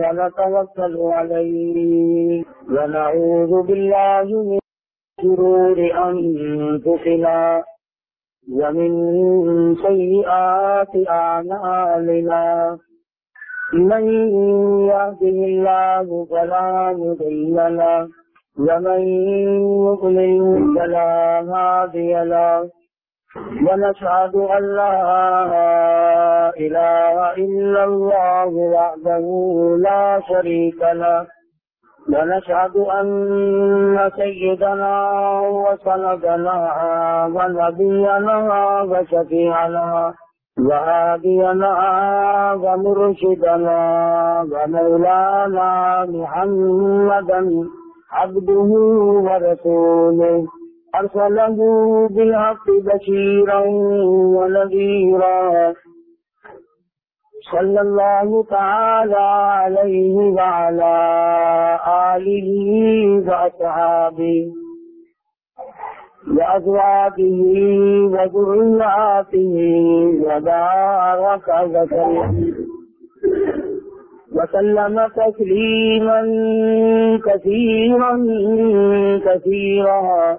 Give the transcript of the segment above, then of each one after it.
ونتوكل عليه. ونعوذ بالله من شرور أنفسنا ومن سيئات أعمالنا. من يهده الله فلا مضل له، ومن يضلل فلا هادي له. ونشهد أن لا إله إلا الله وحده لا شريك له. ونشهد أن سيدنا وسندنا ونبينا وشفيعنا وهادينا ومرشدنا ومولانا محمدا عبده ورسوله. أرسله بالحق بشيرا ونذيرا. صلى الله تعالى عليه وعلى آله وأصحابه وأزواجه وذرياته وبارك وسلم. وسلم تسليما كثيرا كثيرا.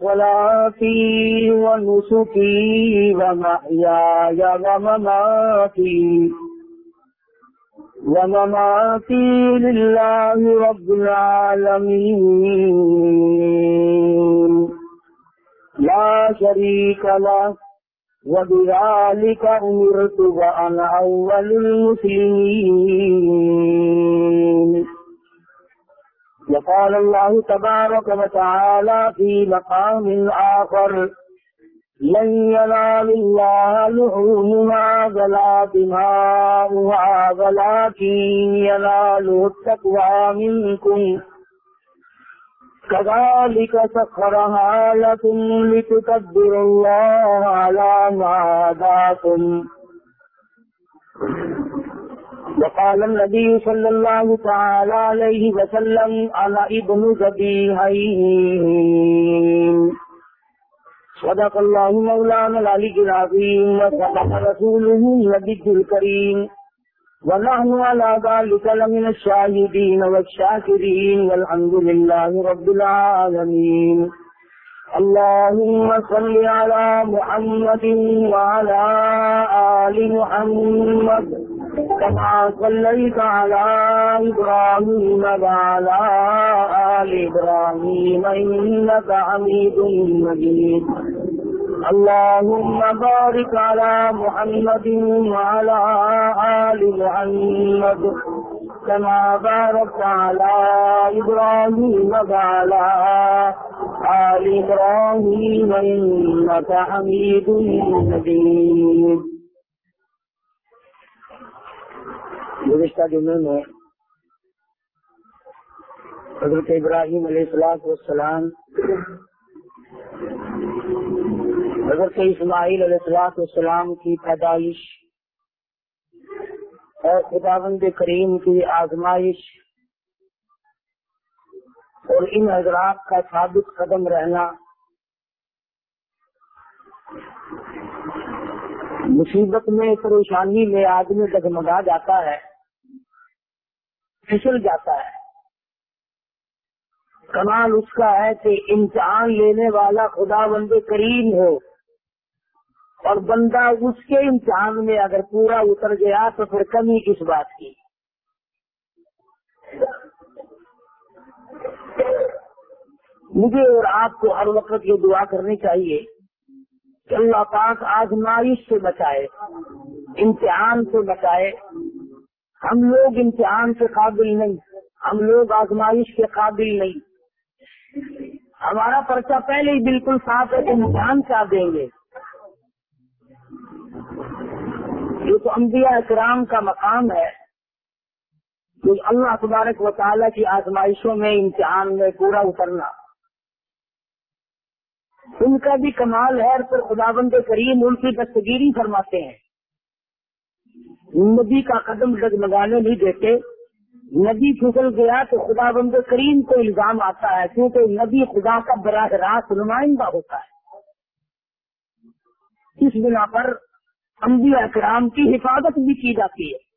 صلاتي ونسكي ومحياي ومماتي. ومماتي لله رب العالمين. لا شريك له، وبذلك أمرت وأنا أول المسلمين. وقال الله تبارك وتعالى في مقام آخر، لن ينال الله لحومها ولا دماؤها ولكن يناله التقوى منكم. كذلك سخرها لكم لتكبروا الله على ما هداكم. وقال النبي صلى الله تعالى عليه وسلم أنا ابن ذبيحين. صدق الله مولانا العلي العظيم وصدق رسوله النبي الكريم. ونحن على ذلك لمن الشاهدين والشاكرين والحمد لله رب العالمين. اللهم صل على محمد وعلى آل محمد. كما صليت على إبراهيم وعلى آل إبراهيم إنك حميد مجيد. اللهم بارك على محمد وعلى آل محمد كما باركت على إبراهيم وعلى آل إبراهيم إنك حميد مجيد. گزشتہ جمعے میں حضرت ابراہیم علیہ السلام والسلام، حضرت اسماعیل علیہ السلام والسلام کی پیدائش اور خداوند کریم کی آزمائش اور ان حضرات کا ثابت قدم رہنا مصیبت میں، پریشانی میں آدمی ڈگمگا جاتا ہے۔ پھسل جاتا ہے۔ کمال اس کا ہے کہ امتحان لینے والا خدا بند کریم ہو۔ اور بندہ اس کے امتحان میں اگر پورا اتر گیا تو پھر کمی کس بات کی۔ مجھے اور آپ کو ہر وقت یہ دعا کرنی چاہیے کہ اللہ پاک آزمائش سے بچائے، امتحان سے بچائے۔ ہم لوگ امتحان سے قابل نہیں، ہم لوگ آزمائش کے قابل نہیں۔ ہمارا پرچہ پہلے ہی بالکل صاف ہے کہ امتحان کیا دیں گے۔ یہ تو انبیاء اکرام کا مقام ہے۔ تو اللہ تبارک و تعالیٰ کی آزمائشوں میں امتحان میں پورا اترنا۔ ان کا بھی کمال ہے اور پھر خدا بند کریم ان کی دستگیری فرماتے ہیں۔ نبی کا قدم ڈگمگانے نہیں دیتے۔ نبی پھسل گیا تو خدا بند کریم کو الزام آتا ہے، کیونکہ نبی خدا کا براہ راست نمائندہ ہوتا ہے۔ اس بنا پر انبیاء کرام کی حفاظت بھی کی جاتی ہے۔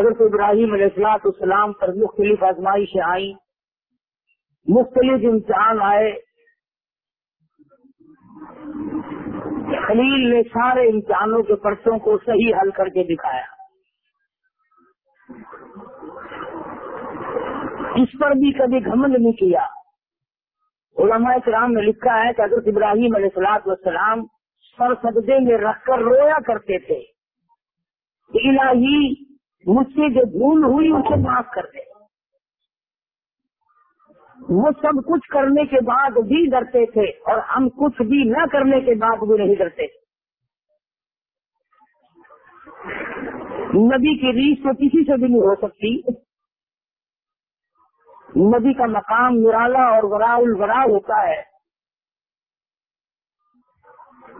حضرت ابراہیم علیہ السلاط السلام پر مختلف آزمائشیں آئیں۔ مختلف امتحان آئے۔ خلیل نے سارے امتحانوں کے پرچوں کو صحیح حل کر کے دکھایا۔ اس پر بھی کبھی گھمنڈ نہیں کیا۔ علماء کرام نے لکھا ہے کہ حضرت ابراہیم علیہ السلاط والسلام سر سجدے میں رکھ کر رویا کرتے تھے۔ الہی مجھ سے جو بھول ہوئی اسے معاف کر دے۔ وہ سب کچھ کرنے کے بعد بھی ڈرتے تھے اور ہم کچھ بھی نہ کرنے کے بعد بھی نہیں ڈرتے۔ نبی کی ریس تو کسی سے بھی نہیں ہو سکتی۔ نبی کا مقام نرالا اور ورا الورا ہوتا ہے۔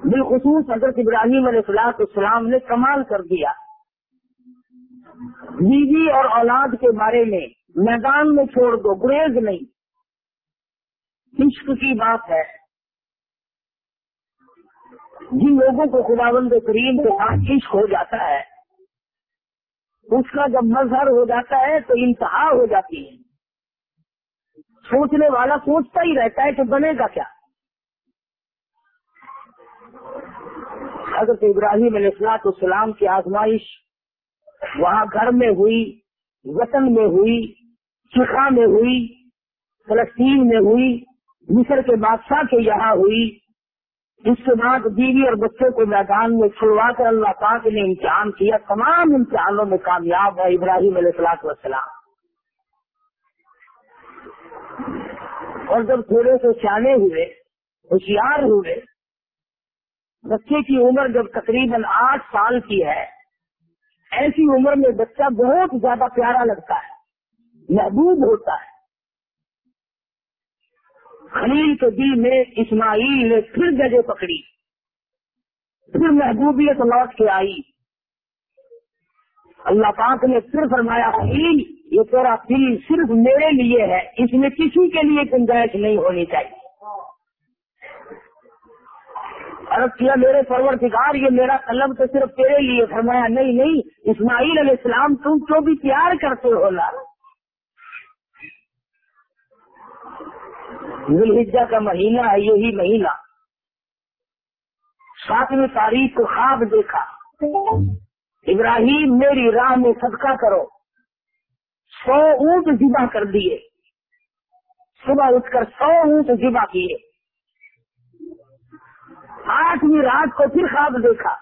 بالخصوص حضرت ابراہیم علیہ السلاط السلام نے کمال کر دیا۔ بیوی اور اولاد کے بارے میں میدان میں چھوڑ دو، گریز نہیں۔ عشق کی بات ہے۔ جن لوگوں کو خدا بند کریم کے ساتھ عشق ہو جاتا ہے، اس کا جب مظہر ہو جاتا ہے تو انتہا ہو جاتی ہے۔ سوچنے والا سوچتا ہی رہتا ہے کہ بنے گا کیا۔ حضرت ابراہیم علیہ السلاط السلام کی آزمائش وہاں گھر میں ہوئی، وطن میں ہوئی چکھا میں ہوئی، فلسطین میں ہوئی۔ مصر کے بادشاہ کے یہاں ہوئی۔ اس کے بعد بیوی اور بچوں کو میدان میں چھڑوا کر اللہ پاک نے امتحان کیا۔ تمام امتحانوں میں کامیاب ہے ابراہیم علیہ السلاط والسلام۔ اور جب تھوڑے سے سیانے ہوئے، ہوشیار ہوئے، بچے کی عمر جب تقریباً آٹھ سال کی ہے، ایسی عمر میں بچہ بہت زیادہ پیارا لگتا ہے، محبوب ہوتا ہے۔ خلیل کے دل میں اسماعیل نے پھر جگہ پکڑی۔ پھر محبوبیت لوٹ کے آئی۔ اللہ پاک نے پھر فرمایا، خلیل، یہ تیرا دل صرف میرے لیے ہے، اس میں کسی کے لیے گنجائش نہیں ہونی چاہیے۔ عرض کیا، میرے پرور یہ میرا قلم تو صرف تیرے لیے۔ فرمایا، نہیں نہیں، اسماعیل علیہ السلام تم تو بھی پیار کرتے ہو لا ذوالحجہ کا مہینہ ہے، یہی مہینہ۔ ساتویں تاریخ کو خواب دیکھا۔ ابراہیم، میری راہ میں صدقہ کرو۔ سو اونٹ ذبح کر دیے۔ صبح اٹھ کر سو اونٹ ذبح کیے۔ آٹھویں رات کو پھر خواب دیکھا۔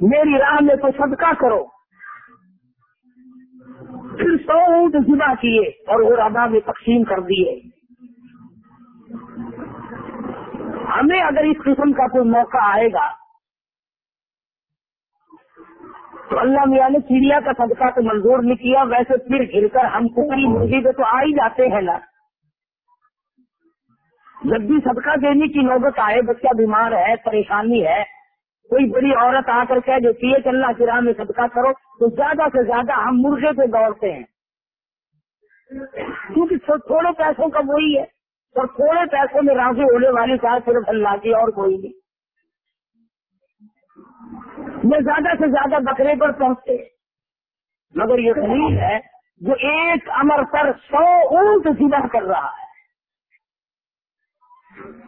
میری راہ میں تو صدقہ کرو۔ پھر سو اونٹ ذبح کیے اور وہ رادا میں تقسیم کر دیے۔ ہمیں اگر اس قسم کا کوئی موقع آئے گا، تو اللہ میاں نے چڑیا کا صدقہ تو منظور نہیں کیا، ویسے پھر گر کر ہم ککری مرغی پہ تو آ ہی جاتے ہیں نا۔ جب بھی صدقہ دینے کی نوبت آئے، بچہ بیمار ہے، پریشانی ہے، کوئی بڑی عورت آ کر کہہ دیتی ہے کہ اللہ کی راہ میں صدقہ کرو، تو زیادہ سے زیادہ ہم مرغے پہ دوڑتے ہیں۔ کیونکہ تھوڑے پیسوں کا وہی ہے۔ اور تھوڑے پیسوں میں راضی ہونے والی چاہ صرف اللہ کی اور کوئی نہیں۔ میں زیادہ سے زیادہ بکرے پر پہنچتے مگر یہ خلیل ہے جو ایک امر پر سو اونٹ ذبح کر رہا ہے۔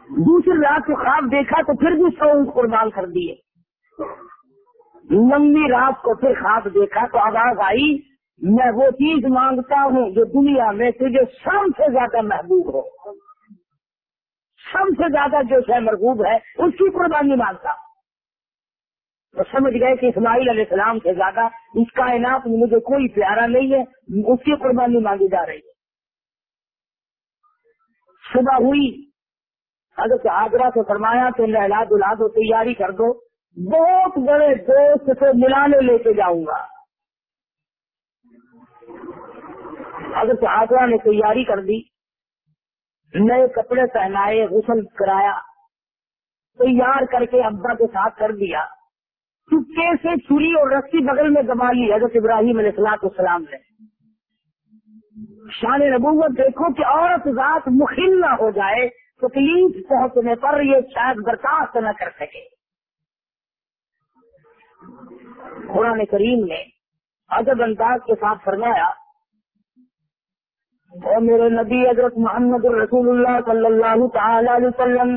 دوسری رات کو خواب دیکھا تو پھر بھی سو اونٹ قربان کر دیے۔ لمبی رات کو پھر خواب دیکھا تو آواز آئی۔ میں وہ چیز مانگتا ہوں جو دنیا میں تجھے سب سے زیادہ محبوب ہو۔ سب سے زیادہ جو شہ مرغوب ہے، اس کی قربانی مانگتا۔ ہوں تو سمجھ گئے کہ اسماعیل علیہ السلام سے زیادہ اس کائنات میں مجھے کوئی پیارا نہیں ہے، اس کی قربانی مانگی جا رہی ہے۔ صبح ہوئی، حضرت آگرہ سے فرمایا تو لہلا الاد ہو تیاری کر دو، بہت بڑے دوست سے ملانے لے کے جاؤں گا۔ حضرت آگرہ نے تیاری کر دی۔ نئے کپڑے پہنائے، غسل کرایا، تیار کر کے ابا کے ساتھ کر دیا۔ چپکے سے چھری اور رسی بغل میں دبا لی، حضرت ابراہیم علیہ السلاط السلام نے۔ شان نبوت دیکھو کہ عورت ذات مخل نہ ہو جائے، تکلیف پہنچنے پر یہ شاید برداشت نہ کر سکے۔ قرآن کریم نے ادب انداز کے ساتھ فرمایا اور میرے نبی حضرت محمد الرسول اللہ صلی اللہ تعالی علیہ وسلم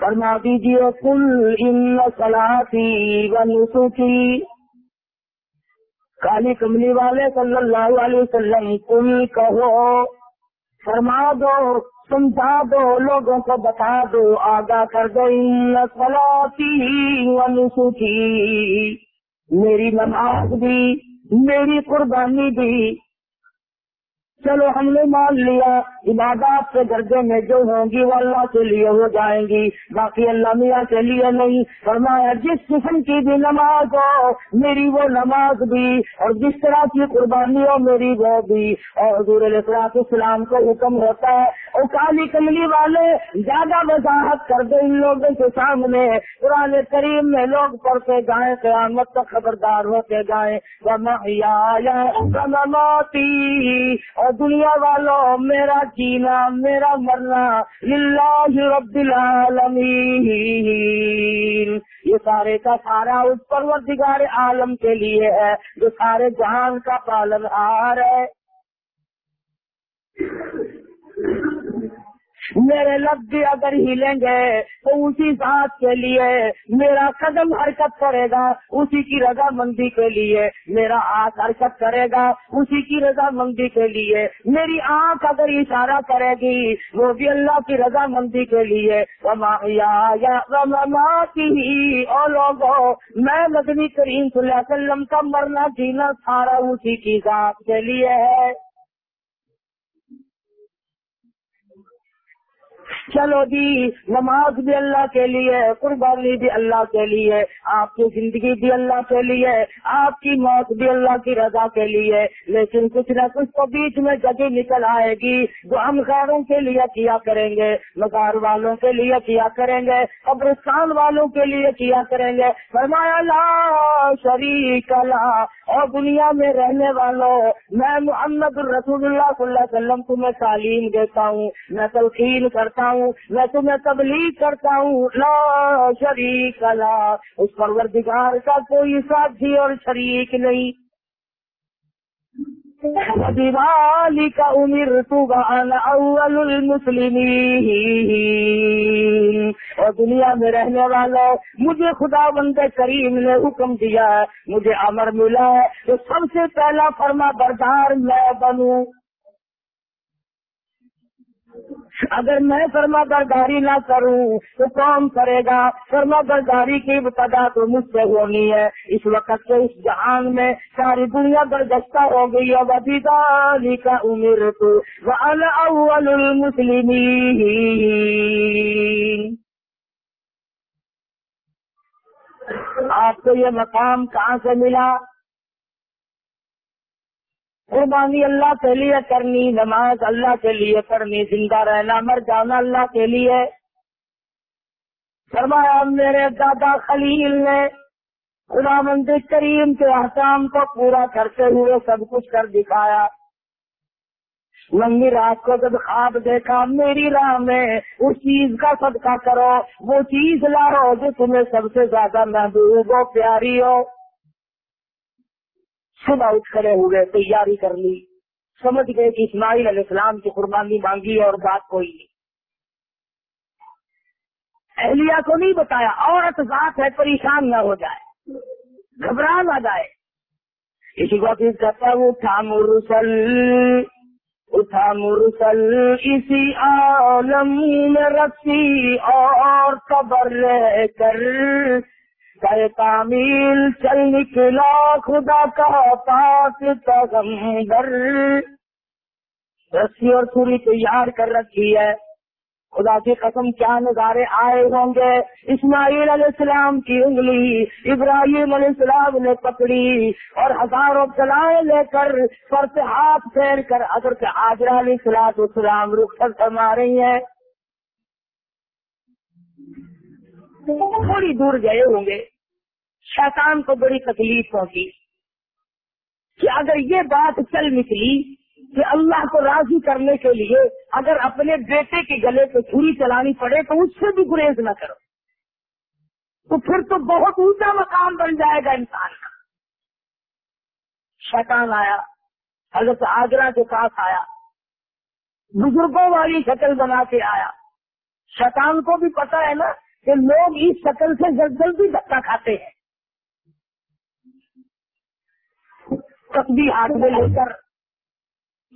فرما دیجیے کل ان سلاسی و نسوکی کالی کملی والے صلی اللہ علیہ وسلم کل کہو، فرما دو، سمجھا دو، لوگوں کو بتا دو، آگاہ کر دو، ان سلاسی و نسوکی میری نماز بھی، میری قربانی بھی چلو ہم نے مان لیا، عبادات کے درجے میں جو ہوں گی وہ اللہ کے لیے ہو جائیں گی، باقی اللہ میاں کے لیے نہیں۔ فرمایا، جس قسم کی بھی نماز ہو، میری وہ نماز بھی، اور جس طرح کی قربانی ہو، میری وہ بھی۔ اور حضور الفلاط اسلام کو حکم ہوتا ہے اور کالی کملی والے، زیادہ وضاحت کر دے ان لوگوں کے سامنے۔ قرآن کریم میں لوگ پڑھتے گائے قیامت تک خبردار ہوتے گائے اور دنیا والوں میرا جینا، میرا مرنا، للہ رب العالمین۔ یہ سارے کا سارا اس پروردگار عالم کے لیے ہے، جو سارے جہان کا پالن ہار ہے۔ میرے لفظ بھی اگر ہلیں گے تو اسی ذات کے لیے میرا قدم حرکت کرے گا، اسی کی رضا مندی کے لیے میرا ہاتھ حرکت کرے گا، اسی کی رضا مندی کے لیے میری آنکھ اگر اشارہ کرے گی، وہ بھی اللہ کی رضا مندی کے لیے۔ اور لوگوں میں مدنی کریم صلی اللہ علیہ وسلم کا مرنا جینا سارا اسی کی ذات کے لیے ہے۔ چلو جی نماز بھی اللہ کے لیے، قربانی بھی اللہ کے لیے، آپ کی زندگی بھی اللہ کے لیے، آپ کی موت بھی اللہ کی رضا کے لیے۔ لیکن کچھ نہ کچھ تو بیچ میں جگہ نکل آئے گی۔ جو ہم خیروں کے لیے کیا کریں گے، مزار والوں کے لیے کیا کریں گے، قبرستان والوں کے لیے کیا کریں گے۔ فرمایا، لا شریک اللہ۔ اور دنیا میں رہنے والوں میں محمد الرسول اللہ صلی اللہ علیہ وسلم تمہیں تعلیم دیتا ہوں۔ میں تلقین کرتا ہوں، میں تمہیں تبلیغ کرتا ہوں، لا شریک لا۔ اس پروردگار کا کوئی ساتھی اور شریک نہیں۔ دیوالی کا امیر تو اول المسلم اور دنیا میں رہنے والوں مجھے خدا بند کریم نے حکم دیا ہے مجھے امر ملا ہے۔ تو سب سے پہلا فرما بردار میں بنوں۔ اگر میں فرما برداری نہ کروں تو کون کرے گا۔ فرما برداری کی ابتدا تو مجھ سے ہونی ہے۔ اس وقت سے اس جہان میں ساری دنیا بردستہ ہو گئی ہے۔ ابھی داری کا عمر تو اول المسلم آپ کو یہ مقام کہاں سے ملا؟ قربانی اللہ کے لیے کرنی، نماز اللہ کے لیے کرنی، زندہ رہنا، مر جانا اللہ کے لیے۔ فرمایا، میرے دادا خلیل نے خدا مند کریم کے احکام کو پورا کرتے ہوئے سب کچھ کر دکھایا۔ لمبی رات کو جب خواب دیکھا، میری راہ میں اس چیز کا صدقہ کرو، وہ چیز لاؤ جو تمہیں سب سے زیادہ محبوب ہو، پیاری ہو۔ صبح اٹھ کھڑے ہوئے تیاری کر لی۔ سمجھ گئے کہ اسماعیل علیہ السلام کی قربانی مانگی اور بات کوئی نہیں۔ اہلیہ کو نہیں بتایا، عورت ذات ہے، پریشان نہ ہو جائے۔ گھبرا نہ جائے۔ اسی کو کہتا ہے اٹھا مرسل اٹھا مرسل، اسی عالم میں رسی اور قبر کر تعمیل چل نکلا خدا کا پاک پیغمبر۔ رسی اور چھری تیار کر رکھی ہے۔ خدا کی قسم کیا نظارے آئے ہوں گے۔ اسماعیل علیہ السلام کی انگلی، ابراہیم علیہ السلام نے پکڑی اور ہزاروں چلائے لے کر سر سے ہاتھ پھیر کر حضرت آجرا علیہ السلام السلام رخصت فرما رہی ہیں۔ تھوڑی دور گئے ہوں گے۔ شیطان کو بڑی تکلیف پہنچی کہ اگر یہ بات چل نکلی کہ اللہ کو راضی کرنے کے لیے اگر اپنے بیٹے کے گلے پہ چھری چلانی پڑے تو اس سے بھی گریز نہ کرو۔ تو پھر تو بہت اونچا مقام بن جائے گا انسان کا۔ شیطان آیا، حضرت آگرہ کے پاس آیا۔ بزرگوں والی شکل بنا کے آیا۔ شیطان کو بھی پتا ہے نا کہ لوگ اس شکل سے جلدی دھکا کھاتے ہیں۔ تسبی ہاتھ میں لے کر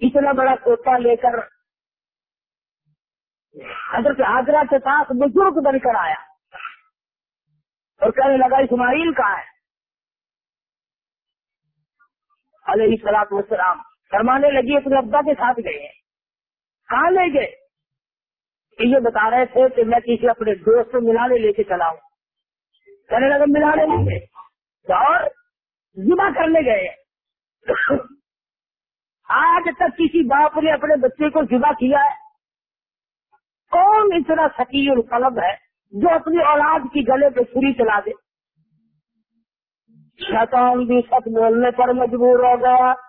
اتنا بڑا کوتا لے کر حضرت آگرہ کے پاس بزرگ بن کر آیا اور کہنے لگا، اسماعیل کہاں ہے؟ علیہ سلاط وسلام فرمانے لگی اپنے ابا کے ساتھ گئے ہیں۔ کہاں لے گئے؟ یہ بتا رہے تھے کہ میں کسی اپنے دوست کو ملانے لے کے چلا ہوں۔ کہنے لگا، ملانے لے گئے اور ذبح کرنے گئے۔ آج تک کسی باپ نے اپنے بچے کو ذبح کیا ہے؟ کون اتنا سکی اور قلب ہے جو اپنی اولاد کی گلے پہ چھری چلا دے؟ شیطان بھی سچ بولنے پر مجبور ہو گیا۔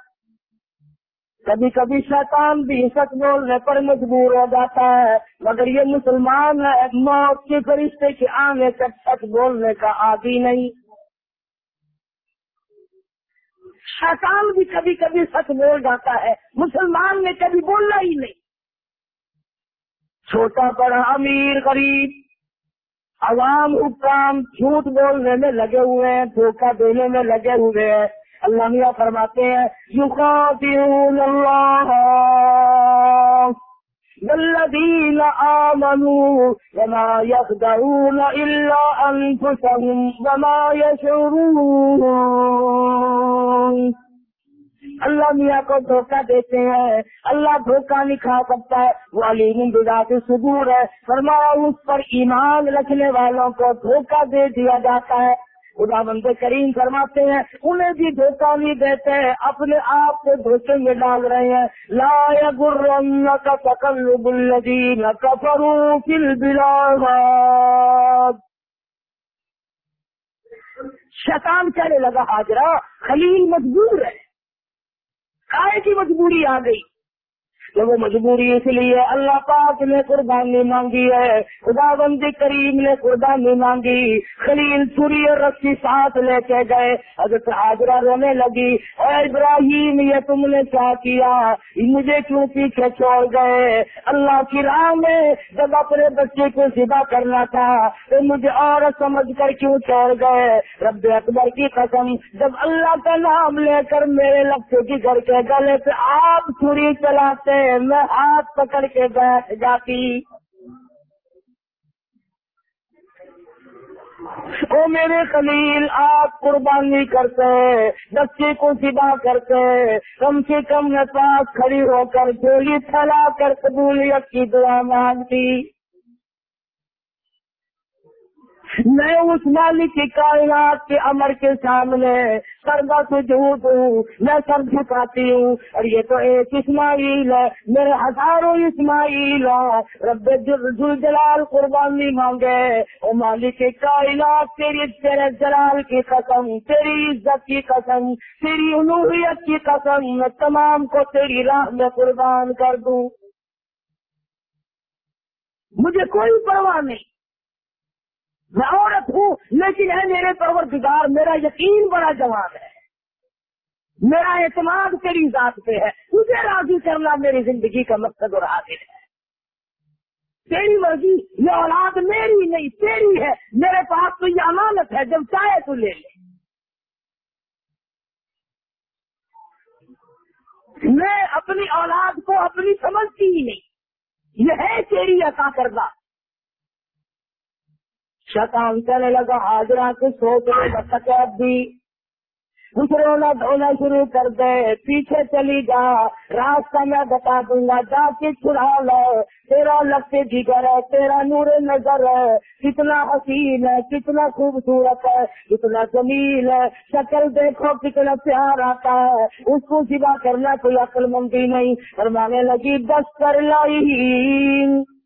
کبھی کبھی شیطان بھی سچ بولنے پر مجبور ہو جاتا ہے، مگر یہ مسلمان ہے موت کے فرشتے کے آنے تک سچ بولنے کا عادی نہیں۔ شیطان بھی کبھی کبھی سچ بول جاتا ہے، مسلمان نے کبھی بولنا ہی نہیں۔ چھوٹا بڑا امیر غریب، عوام حکام جھوٹ بولنے میں لگے ہوئے ہیں، دھوکہ دینے میں لگے ہوئے ہیں۔ اللہ میاں فرماتے ہیں، یقاتلون اللہ۔ والذین آمنوا وما يخدعون إلا أنفسهم وما يشعرون اللہ میاں کو دھوکہ دیتے ہیں، اللہ دھوکہ نہیں کھا سکتا۔ ہے وہ علی بدا کے سبور ہے۔ فرمایا، اس پر ایمان رکھنے والوں کو دھوکہ دے دیا جاتا ہے۔ خدا بند کریم فرماتے ہیں، انہیں بھی دھوکہ نہیں دیتے ہیں اپنے آپ کو دھوکے میں ڈال رہے ہیں۔ لا گرم کا تقلب الذین کفروا فی البلاد۔ شیطان کہنے لگا، حاجرہ، خلیل مجبور ہے۔ کائے کی مجبوری آ گئی۔ کہ وہ مجبوری اس لیے اللہ پاک نے قربانی مانگی ہے، خدا بند کریم نے قربانی مانگی، خلیل چھری اور رسی ساتھ لے کے گئے۔ حضرت حاضرہ رونے لگی اور ابراہیم، یہ تم نے کیا کیا؟ مجھے کیوں پیچھے چھوڑ گئے؟ اللہ کی راہ میں جب اپنے بچے کو ذبح کرنا تھا، تو مجھے اور سمجھ کر کیوں چھوڑ گئے؟ رب اکبر کی قسم، جب اللہ کا نام لے کر میرے لفظ کی گھر کے گلے پہ آپ چھری چلاتے میں ہاتھ پکڑ کے بیٹھ جاتی۔ او میرے خلیل، آپ قربانی کرتے بچے کو سبا کرتے۔ کم سے کم میں پاس کھڑی ہو کر جولی پھیلا کر قبولیت کی دعا مانگتی۔ میں اس مالک کی کائنات کے امر کے سامنے سردا سے جھوٹ ہوں، میں سر جھکاتی ہوں۔ اور یہ تو ایک اسماعیل ہے، میرے ہزاروں اسماعیل رب جلال قربانی مانگے وہ مالک کائنات، تیری تیرے جلال کی قسم، تیری عزت کی قسم، تیری الوحیت کی قسم، میں تمام کو تیری راہ میں قربان کر دوں۔ مجھے کوئی پرواہ نہیں۔ میں عورت ہوں، لیکن ہے میرے پروردگار، میرا یقین بڑا جواب ہے۔ میرا اعتماد تیری ذات پہ ہے۔ تجھے راضی کرنا میری زندگی کا مقصد اور حاضر ہے۔ تیری مرضی، یہ اولاد میری نہیں، تیری ہے۔ میرے پاس تو یہ امانت ہے، جب چاہے تو لے لے۔ میں اپنی اولاد کو اپنی سمجھتی ہی نہیں۔ یہ ہے تیری عطا کردہ۔ شیطان کہنے لگا، حاضرہ کے سوچ بھی۔ کچھ دھونا شروع کر دے، پیچھے چلی جا۔ راستہ میں بتا دوں گا، جا کے چھڑا لو تیرا لگتے جگر ہے، تیرا نور نظر ہے۔ کتنا حسین ہے، کتنا خوبصورت ہے، کتنا جمیل ہے۔ شکل دیکھو، کتنا پیار آتا ہے۔ اس کو سوا کرنا کوئی عقل مندی نہیں۔ فرمانے لگی دس کر لائی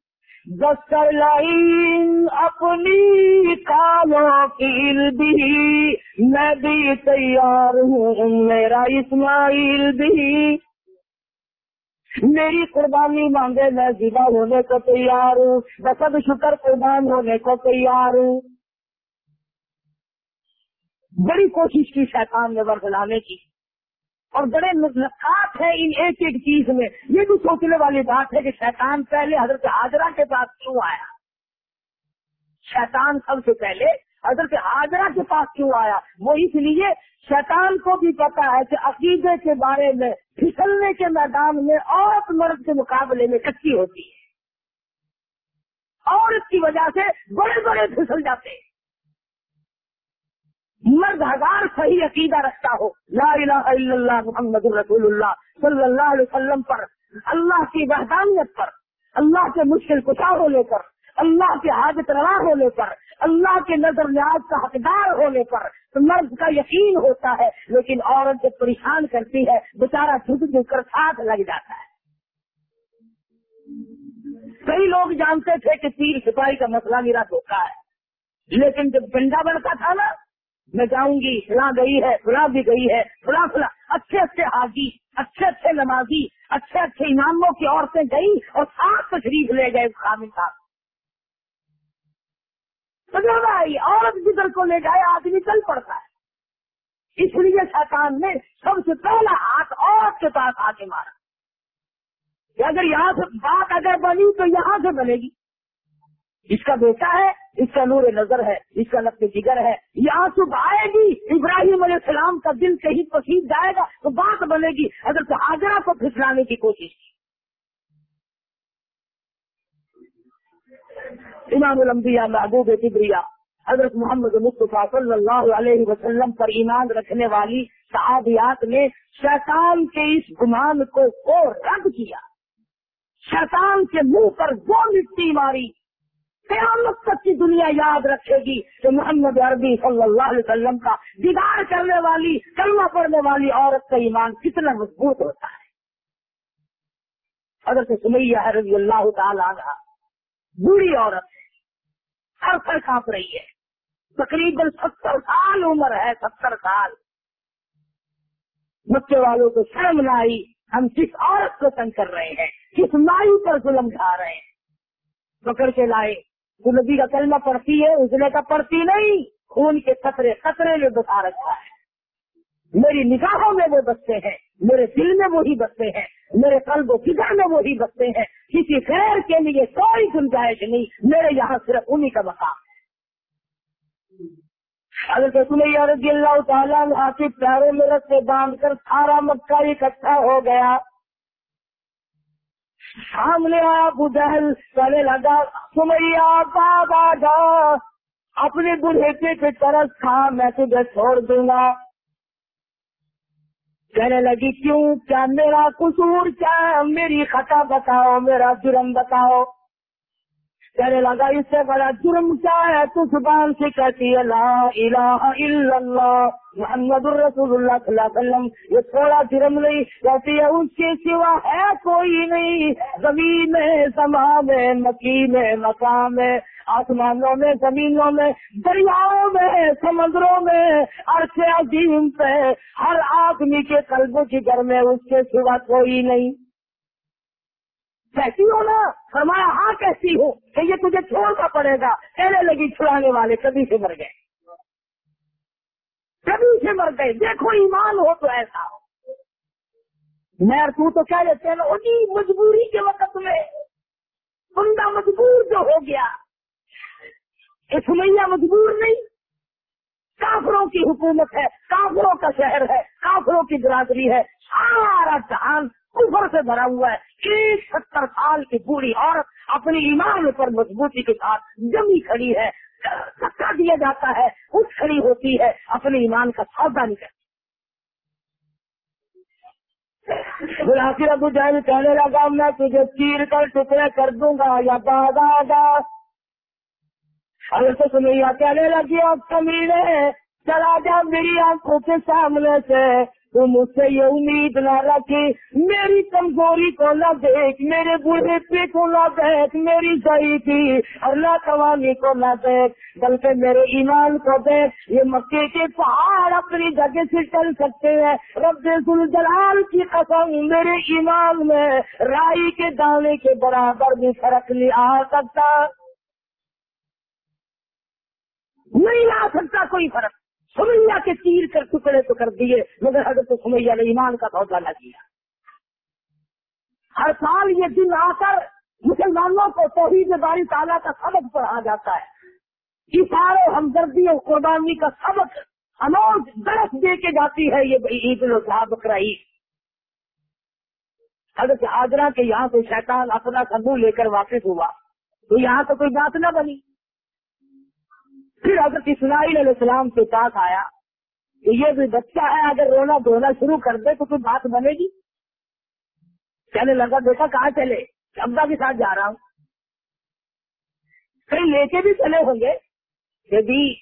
دستر لائن اپنی کالوں کی بھی میں بھی تیار ہوں، میرا اسماعیل بھی۔ میری قربانی مانگے، میں ذبح ہونے کو تیار ہوں۔ بسد شکر قربان ہونے کو تیار ہوں۔ بڑی کوشش کی شیطان نے برفلانے کی۔ اور بڑے نقات ہے ان ایک ایک چیز میں۔ یہ بھی سوچنے والی بات ہے کہ شیطان پہلے حضرت حاضرہ کے پاس کیوں آیا؟ شیطان سب سے پہلے حضرت حاضرہ کے پاس کیوں آیا؟ وہ اس لیے شیطان کو بھی پتا ہے کہ عقیدے کے بارے میں، پھسلنے کے میدان میں عورت مرد کے مقابلے میں کچی ہوتی ہے۔ اور اس کی وجہ سے بڑے بڑے پھسل جاتے ہیں۔ مرد ہزار صحیح عقیدہ رکھتا ہو۔ لا الہ الا اللہ محمد رسول اللہ صلی اللہ علیہ وسلم پر، اللہ کی وحدانیت پر، اللہ کے مشکل کشا ہونے پر، اللہ کے حاجت روا ہونے پر، اللہ کے نظر نیاز کا حقدار ہونے پر تو مرد کا یقین ہوتا ہے، لیکن عورت جب پریشان کرتی ہے، بیچارہ جھک جھک کر ساتھ لگ جاتا ہے۔ کئی لوگ جانتے تھے کہ تیر سپاہی کا مسئلہ میرا دھوکا ہے، لیکن جب گنڈا بنتا تھا نا میں جاؤں گی، فلاں گئی ہے، فلاں بھی گئی ہے، فلاں فلاں، اچھے اچھے حاجی، اچھے اچھے نمازی، اچھے اچھے اماموں کی عورتیں گئی اور سات تشریف لے گئے خامن صاحب۔ آئی عورت جدھر کو لے جائے، آدمی چل پڑتا ہے۔ اس لیے شیطان نے سب سے پہلا ہاتھ عورت کے پاس آ کے مارا۔ کہ اگر یہاں سے بات اگر بنی تو یہاں سے بنے گی۔ اس کا بیٹا ہے، اس کا نور نظر ہے، اس کا لفظ جگر ہے۔ یہ آنسو آئے گی، ابراہیم علیہ السلام کا دل کہیں پسند جائے گا، تو بات بنے گی اگر تو کو پھسلانے کی کوشش۔ کی امام الانبیاء محبوب کبریا، حضرت محمد مصطفیٰ صلی اللہ علیہ وسلم پر ایمان رکھنے والی صحابیات نے شیطان کے اس گمان کو رد کیا۔ شیطان کے منہ پر وہ مٹی ماری۔ قیامت تک کی دنیا یاد رکھے گی کہ محمد عربی صلی اللہ علیہ وسلم کا دیدار کرنے والی، کلمہ پڑھنے والی عورت کا ایمان کتنا مضبوط ہوتا ہے۔ حضرت سمیہ رضی اللہ تعالیٰ عنہ بری عورت ہے۔ ہر سر کانپ رہی ہے۔ تقریباً ستر سال عمر ہے، ستر سال۔ بچے والوں کو شرم نہ آئی، ہم کس عورت کو تنگ کر رہے ہیں؟ کس مائی پر ظلم کھا رہے ہیں؟ پکڑ کے لائے جو نبی کا کلمہ پڑتی ہے اجلے کا پڑتی نہیں، خون کے خطرے خطرے میں بتا رکھا ہے۔ میری نگاہوں میں وہ بستے ہیں، میرے دل میں وہی بستے ہیں، میرے قلب و فکر میں وہی بستے ہیں۔ کسی خیر کے لیے کوئی گنجائش نہیں، میرے یہاں صرف انہیں کا مقام ہے۔ اگر تمہیں رضی اللہ تعالیٰ پیارے میں رستے باندھ کر سارا مکہ اکٹھا ہو گیا۔ سامنے آیا جہل کہنے لگا سمیا بابا جا۔ اپنے بڑھے پہ طرف تھا، میں تجھے چھوڑ دوں گا۔ کہنے لگی، کیوں؟ کیا میرا قصور کیا میری خطا بتاؤ، میرا جرم بتاؤ۔ کہنے لگا اس سے بڑا جرم کیا ہے؟ تو زبان سے کہتی ہے، لا الہ الا اللہ، محمد الرسول اللہ صلی اللہ علیہ وسلم۔ یہ تھوڑا جرم نہیں، کہتی ہے، اس کے سوا ہے کوئی نہیں۔ زمین میں، سما میں، مکی میں، مقام میں، آسمانوں میں، زمینوں میں، دریاؤں میں، سمندروں میں عرص عظیم پہ۔ ہر آدمی کے قلبوں کی گھر میں اس کے سوا کوئی نہیں۔ کیسی ہو نا فرمایا ہاں کیسی ہو کہ یہ تجھے چھوڑنا پڑے گا کہنے لگی چھڑانے والے کبھی سے مر گئے۔ کبھی سے مر گئے۔ دیکھو، ایمان ہو تو ایسا ہو۔ میں تو تو کہہ دیتے ہیں نا جی مجبوری کے وقت میں بندہ مجبور جو ہو گیا۔ سمیا مجبور نہیں۔ کافروں کی حکومت ہے، کافروں کا شہر ہے، کافروں کی برادری ہے۔ سارا جہان کفر سے بھرا ہوا ہے۔ ایک ستر سال کی بوڑھی عورت اپنی ایمان پر مضبوطی کے ساتھ جمی کھڑی ہے۔ دیا جاتا ہے اٹھ کھڑی ہوتی ہے، اپنے ایمان کا سودا نہیں کرتی۔ پھر ابو جہل کہنے لگا، میں تجھے چیر کر ٹکڑے کر دوں گا یا بادا گا اگر تو سمیا کہنے لگی، اب کمینے چلا جا میری آنکھوں کے سامنے سے۔ تو مجھ سے یہ امید نہ رکھی۔ میری کمزوری کو نہ دیکھ، میرے بوڑھے پے کو نہ دیکھ، میری ضعیفی اور نہ قوامی کو نہ دیکھ۔ بلکہ میرے ایمان کو دیکھ۔ یہ مکے کے پہاڑ اپنی جگہ سے چل سکتے ہیں۔ رب الجلال کی قسم، میرے ایمان میں رائی کے دانے کے برابر بھی فرق نہیں آ سکتا۔ نہیں آ سکتا کوئی فرق۔ سمیا کے تیر کر ٹکڑے تو کر دیے، مگر حضرت سمیا نے ایمان کا سودا نہ کیا۔ ہر سال یہ دن آ کر مسلمانوں کو توحید باری تعالیٰ کا سبق پڑھا جاتا ہے۔ اشارے ہمدردی اور قربانی کا سبق انوج درخت دے کے جاتی ہے، یہ عید الضحیٰ بکرا عید حضرت آگرہ کے یہاں کوئی شیطان اپنا کندو لے کر واپس ہوا۔ تو یہاں تو کوئی بات نہ بنی۔ پھر حضرت اسماعیل علیہ السلام کے پاس آیا کہ یہ بھی بچہ ہے، اگر رونا دھونا شروع کر دے تو کوئی بات بنے گی؟ کہنے لگا، بیٹا، کہاں چلے؟ ابا کے ساتھ جا رہا ہوں۔ کہیں لے کے بھی چلے ہوں گے بھی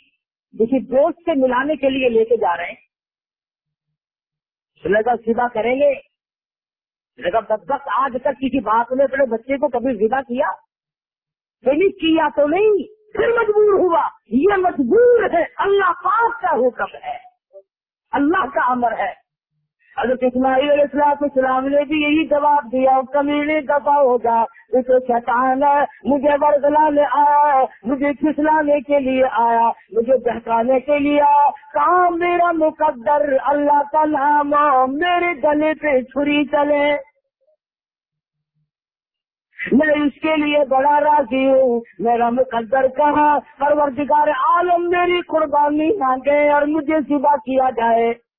کسی دوست سے ملانے کے لیے لے کے جا رہے ہیں۔ لگا سیدھا کریں گے۔ لگا بد آج تک کسی بات نے اپنے بچے کو کبھی سیدھا کیا؟ کیا تو نہیں۔ پھر مجبور ہوا، یہ مجبور ہے، اللہ پاک کا حکم ہے۔ اللہ کا امر ہے۔ حضرت اسماعیل علیہ السلام السلام نے بھی یہی جواب دیا کمینے دفاع ہوگا اسے شیطان ہے، مجھے ورگلانے آیا مجھے کھسلانے کے لیے آیا، مجھے بہکانے کے لیے آیا۔ کہاں میرا مقدر، اللہ کا نام میرے گلے پہ چھری چلے۔ میں اس کے لیے بڑا راضی ہوں۔ میرا مقدر کہاں پروردگار عالم میری قربانی مانگے اور مجھے سبا کیا جائے۔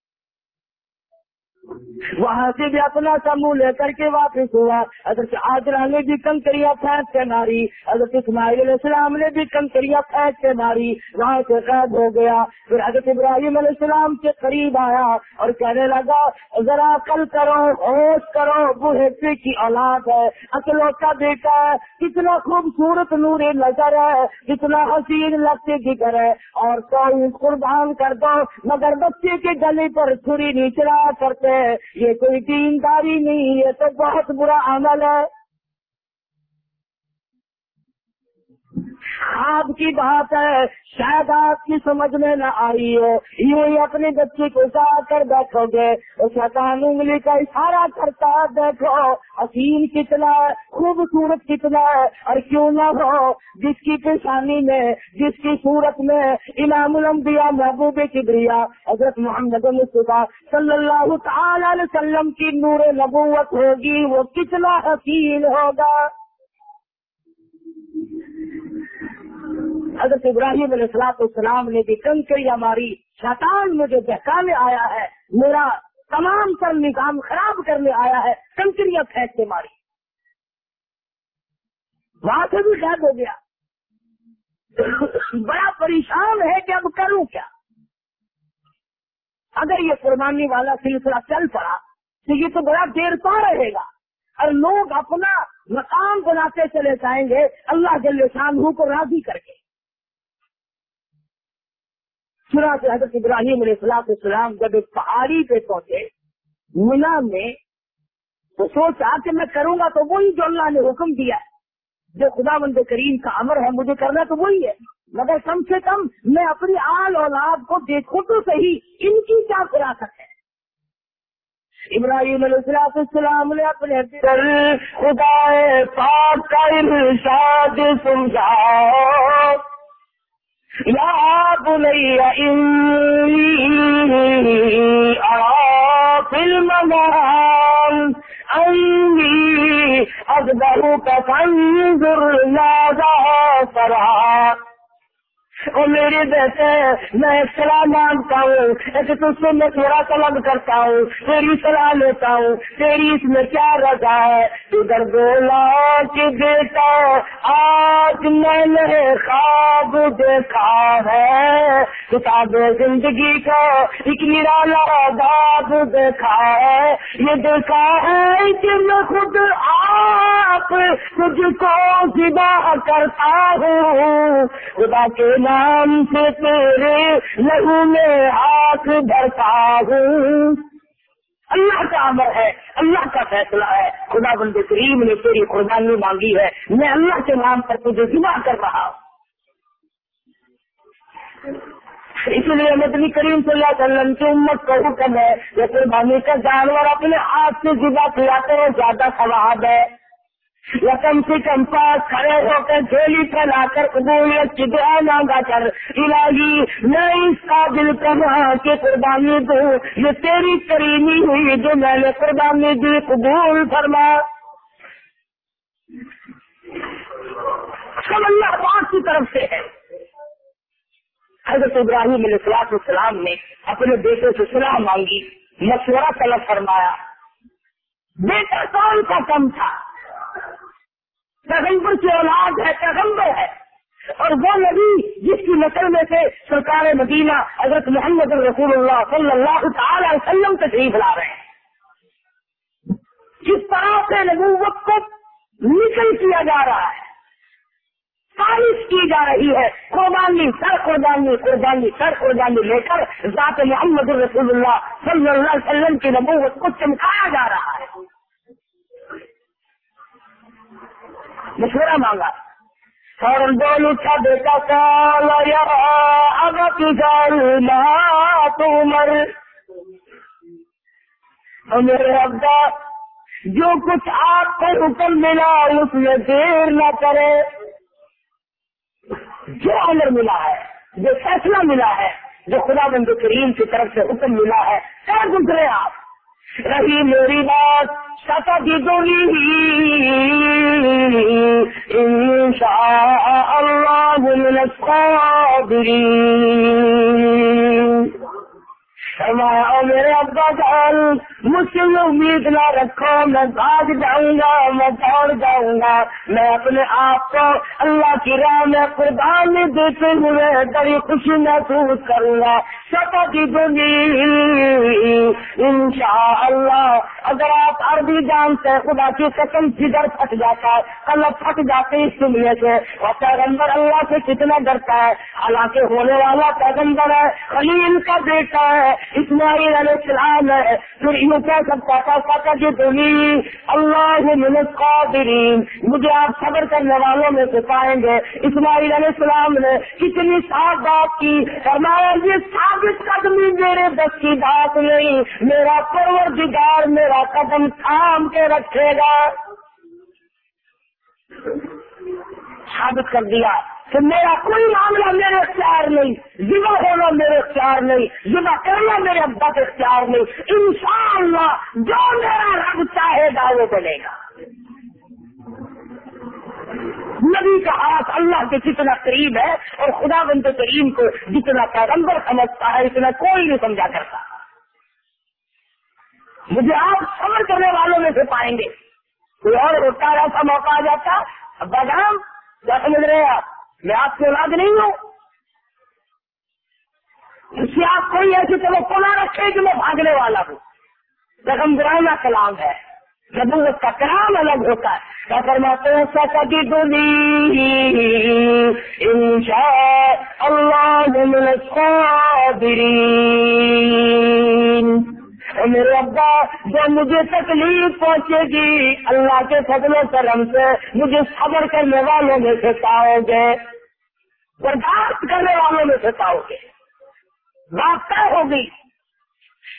وہاں سے بھی اپنا سمو لے کر کے واپس ہوا۔ حضرت آجرا نے بھی کنکریاں پھینک کے ماری۔ حضرت اسماعیل علیہ السلام نے بھی کنکریاں پھینک کے ماری۔ وہاں سے قید ہو گیا۔ پھر حضرت ابراہیم علیہ السلام کے قریب آیا اور کہنے لگا، ذرا کل کرو، ہوش کرو، بوڑھے کی اولاد ہے۔ اصلوں کا بیٹا ہے۔ کتنا خوبصورت نور نظر ہے۔ کتنا حسین لگتے جگر ہے۔ اور کوئی قربان کر دو، مگر بچے کے گلے پر چھری نیچرا کرتے۔ یہ کوئی دینداری نہیں یہ تو بہت برا عمل ہے۔ خواب کی بات ہے۔ شاید آپ کی سمجھ میں نہ آئی ہو۔ یوں ہی اپنے بچے کو جا کر بیٹھو گے۔ شیطان انگلی کا اشارہ کرتا دیکھو حسین کتنا ہے، خوبصورت کتنا ہے۔ اور کیوں نہ ہو، جس کی پیشانی میں، جس کی صورت میں امام الانبیاء، محبوب کبریا، حضرت محمد مصطفیٰ صلی اللہ تعالی علیہ وسلم کی نور نبوت ہوگی، وہ کتنا حسین ہوگا۔ حضرت ابراہیم علیہ السلام السلام نے بھی کنکریاں ماری شیطان مجھے بہکانے آیا ہے، میرا تمام سر نظام خراب کرنے آیا ہے، کنکریاں پھینک کے ماری۔ وہاں سے بھی قید ہو گیا۔ بڑا پریشان ہے کہ اب کروں کیا۔ اگر یہ قربانی والا سلسلہ چل پڑا تو یہ تو بڑا دیر پا رہے گا۔ اور لوگ اپنا مقام بناتے چلے جائیں گے، اللہ جل شان کو راضی کر کے۔ چنا سے حضرت ابراہیم علیہ السلام السلام جب ایک پہاڑی پہ پہنچے ملا میں تو سوچا کہ میں کروں گا تو وہی جو اللہ نے حکم دیا ہے۔ جو خدا مند کریم کا امر ہے، مجھے کرنا تو وہی ہے۔ مگر کم سے کم میں اپنی آل اولاد کو دیکھوں تو صحیح، ان کی کیا فراست ہے؟ ابراہیم علیہ السلام نے اپنے خدا پاک کا ارشاد سمجھاؤ یا بني إني أرى في المنام أني أذبحك فانظر ماذا ترى۔ اور میرے بیٹے، میں ایک سلاح مانگتا ہوں ایسے تو سے میں تھوڑا طلب کرتا ہوں، تیری سلاح لیتا ہوں، تیری اس میں کیا رضا ہے؟ ادھر بولا کہ بیٹا آج میں نے خواب دیکھا ہے۔ کتاب زندگی کو ایک نرالا باب دیکھا ہے۔ یہ دیکھا ہے کہ میں خود آپ تجھ کو ذبا کرتا ہوں۔ خدا کے نام سے تیرے لہو میں ہاتھ بھرتا ہوں۔ اللہ کا امر ہے، اللہ کا فیصلہ ہے۔ خدا بند کریم نے تیری قربانی مانگی ہے۔ میں اللہ کے نام پر تجھے ذبح کر رہا ہوں۔ اس لیے مدنی کریم صلی اللہ علیہ وسلم کی امت کا حکم ہے یہ قربانی کا جانور اپنے ہاتھ سے ذبح کیا کرو زیادہ ثواب ہے۔ یا کم سے کم پاس کھڑے ہو کر جھولی پھیلا کر قبولیت کی دعا مانگا کر الہی میں اس قابل کہاں کے قربانی دوں یہ تیری کریمی ہوئی جو میں نے قربانی دی قبول فرما۔ سب اللہ پاک کی طرف سے ہے۔ حضرت ابراہیم علیہ السلاط السلام نے اپنے بیٹے سے صلاح مانگی، مشورہ طلب فرمایا۔ بیٹا کون کا کم تھا؟ پیغمبر کی اولاد ہے، پیغمبر ہے۔ اور وہ نبی جس کی نسل میں سے سرکار مدینہ حضرت محمد رسول اللہ صلی اللہ تعالی علیہ وسلم تشریف لا رہے ہیں۔ جس طرح سے نبوت کو نکل کیا جا رہا ہے تعریف کی جا رہی ہے۔ قربانی، سر قربانی قربانی، سر قربانی لے کر ذات محمد رسول اللہ صلی اللہ علیہ وسلم کی نبوت کو چمکایا جا رہا ہے۔ مشورہ مانگا۔ فوراً بول اٹھا بیٹا کالا یا اب عمر اور میرے ابا، جو کچھ آپ کو حکم ملا، اس میں دیر نہ کرے۔ جو امر ملا ہے، جو فیصلہ ملا ہے، جو خدا بند کریم کی طرف سے حکم ملا ہے کیا گزرے آپ۔ رہی میری بات۔ ستجدني إن شاء الله من الصابرين. كما أمر الضجعل مجھ سے یہ امید نہ رکھو، میں بھاگ جاؤں گا، میں دوڑ جاؤں گا۔ میں اپنے آپ کو اللہ کی راہ میں قربانی دیتے ہوئے بڑی خوشی محسوس کروں گا۔ ستا کی ان شاء اللہ اگر آپ عربی جانتے ہیں خدا کی قسم جدھر پھٹ جاتا ہے کلب پھٹ جاتے اس جملے سے۔ اور پیغمبر اللہ سے کتنا ڈرتا ہے۔ حالانکہ ہونے والا پیغمبر ہے، خلیل کا بیٹا ہے، اسماعیل علیہ السلام ہے۔ پھر یوں سکتا تھا؟ سکا جی دونی اللہ من القادرین، مجھے آپ صبر کرنے والوں میں سے پائیں گے۔ اسماعیل علیہ السلام نے کتنی صاف بات کی۔ فرمایا، یہ ثابت قدمی میرے بس کی بات نہیں، میرا پروردگار میرا قدم تھام کے رکھے گا۔ ثابت کر دیا۔ کہ میرا کوئی معاملہ میرے اختیار نہیں ذبح ہونا میرے اختیار نہیں ذبح کرنا میرے ابا کے اختیار نہیں۔ انشاءاللہ جو میرا رب چاہے گا وہ بنے گا۔ نبی کا ہاتھ اللہ کے جتنا قریب ہے اور خدا بند کریم کو جتنا پیغمبر سمجھتا ہے، اتنا کوئی نہیں سمجھا کرتا۔ مجھے آپ صبر کرنے والوں میں سے پائیں گے۔ کوئی اور ہوتا ہے ایسا موقع آ جاتا، ابا جان، کیا سمجھ رہے ہیں آپ؟ میں آپ کی اولاد نہیں ہوں۔ اس سے آپ کوئی ایسی توقع نہ رکھے کہ میں بھاگنے والا ہوں۔ پیغمبرانہ کلام ہے۔ نبوت کا کلام الگ ہوتا ہے۔ کیا فرماتے ہیں سکتی دلی انشاء اللہ من الصابرین اے میرے ابا جو مجھے تکلیف پہنچے گی، اللہ کے فضل و کرم سے مجھے صبر کرنے والوں میں سے پاؤ گے۔ برداشت کرنے والوں میں سے پاؤ گے۔ واقع ہوگی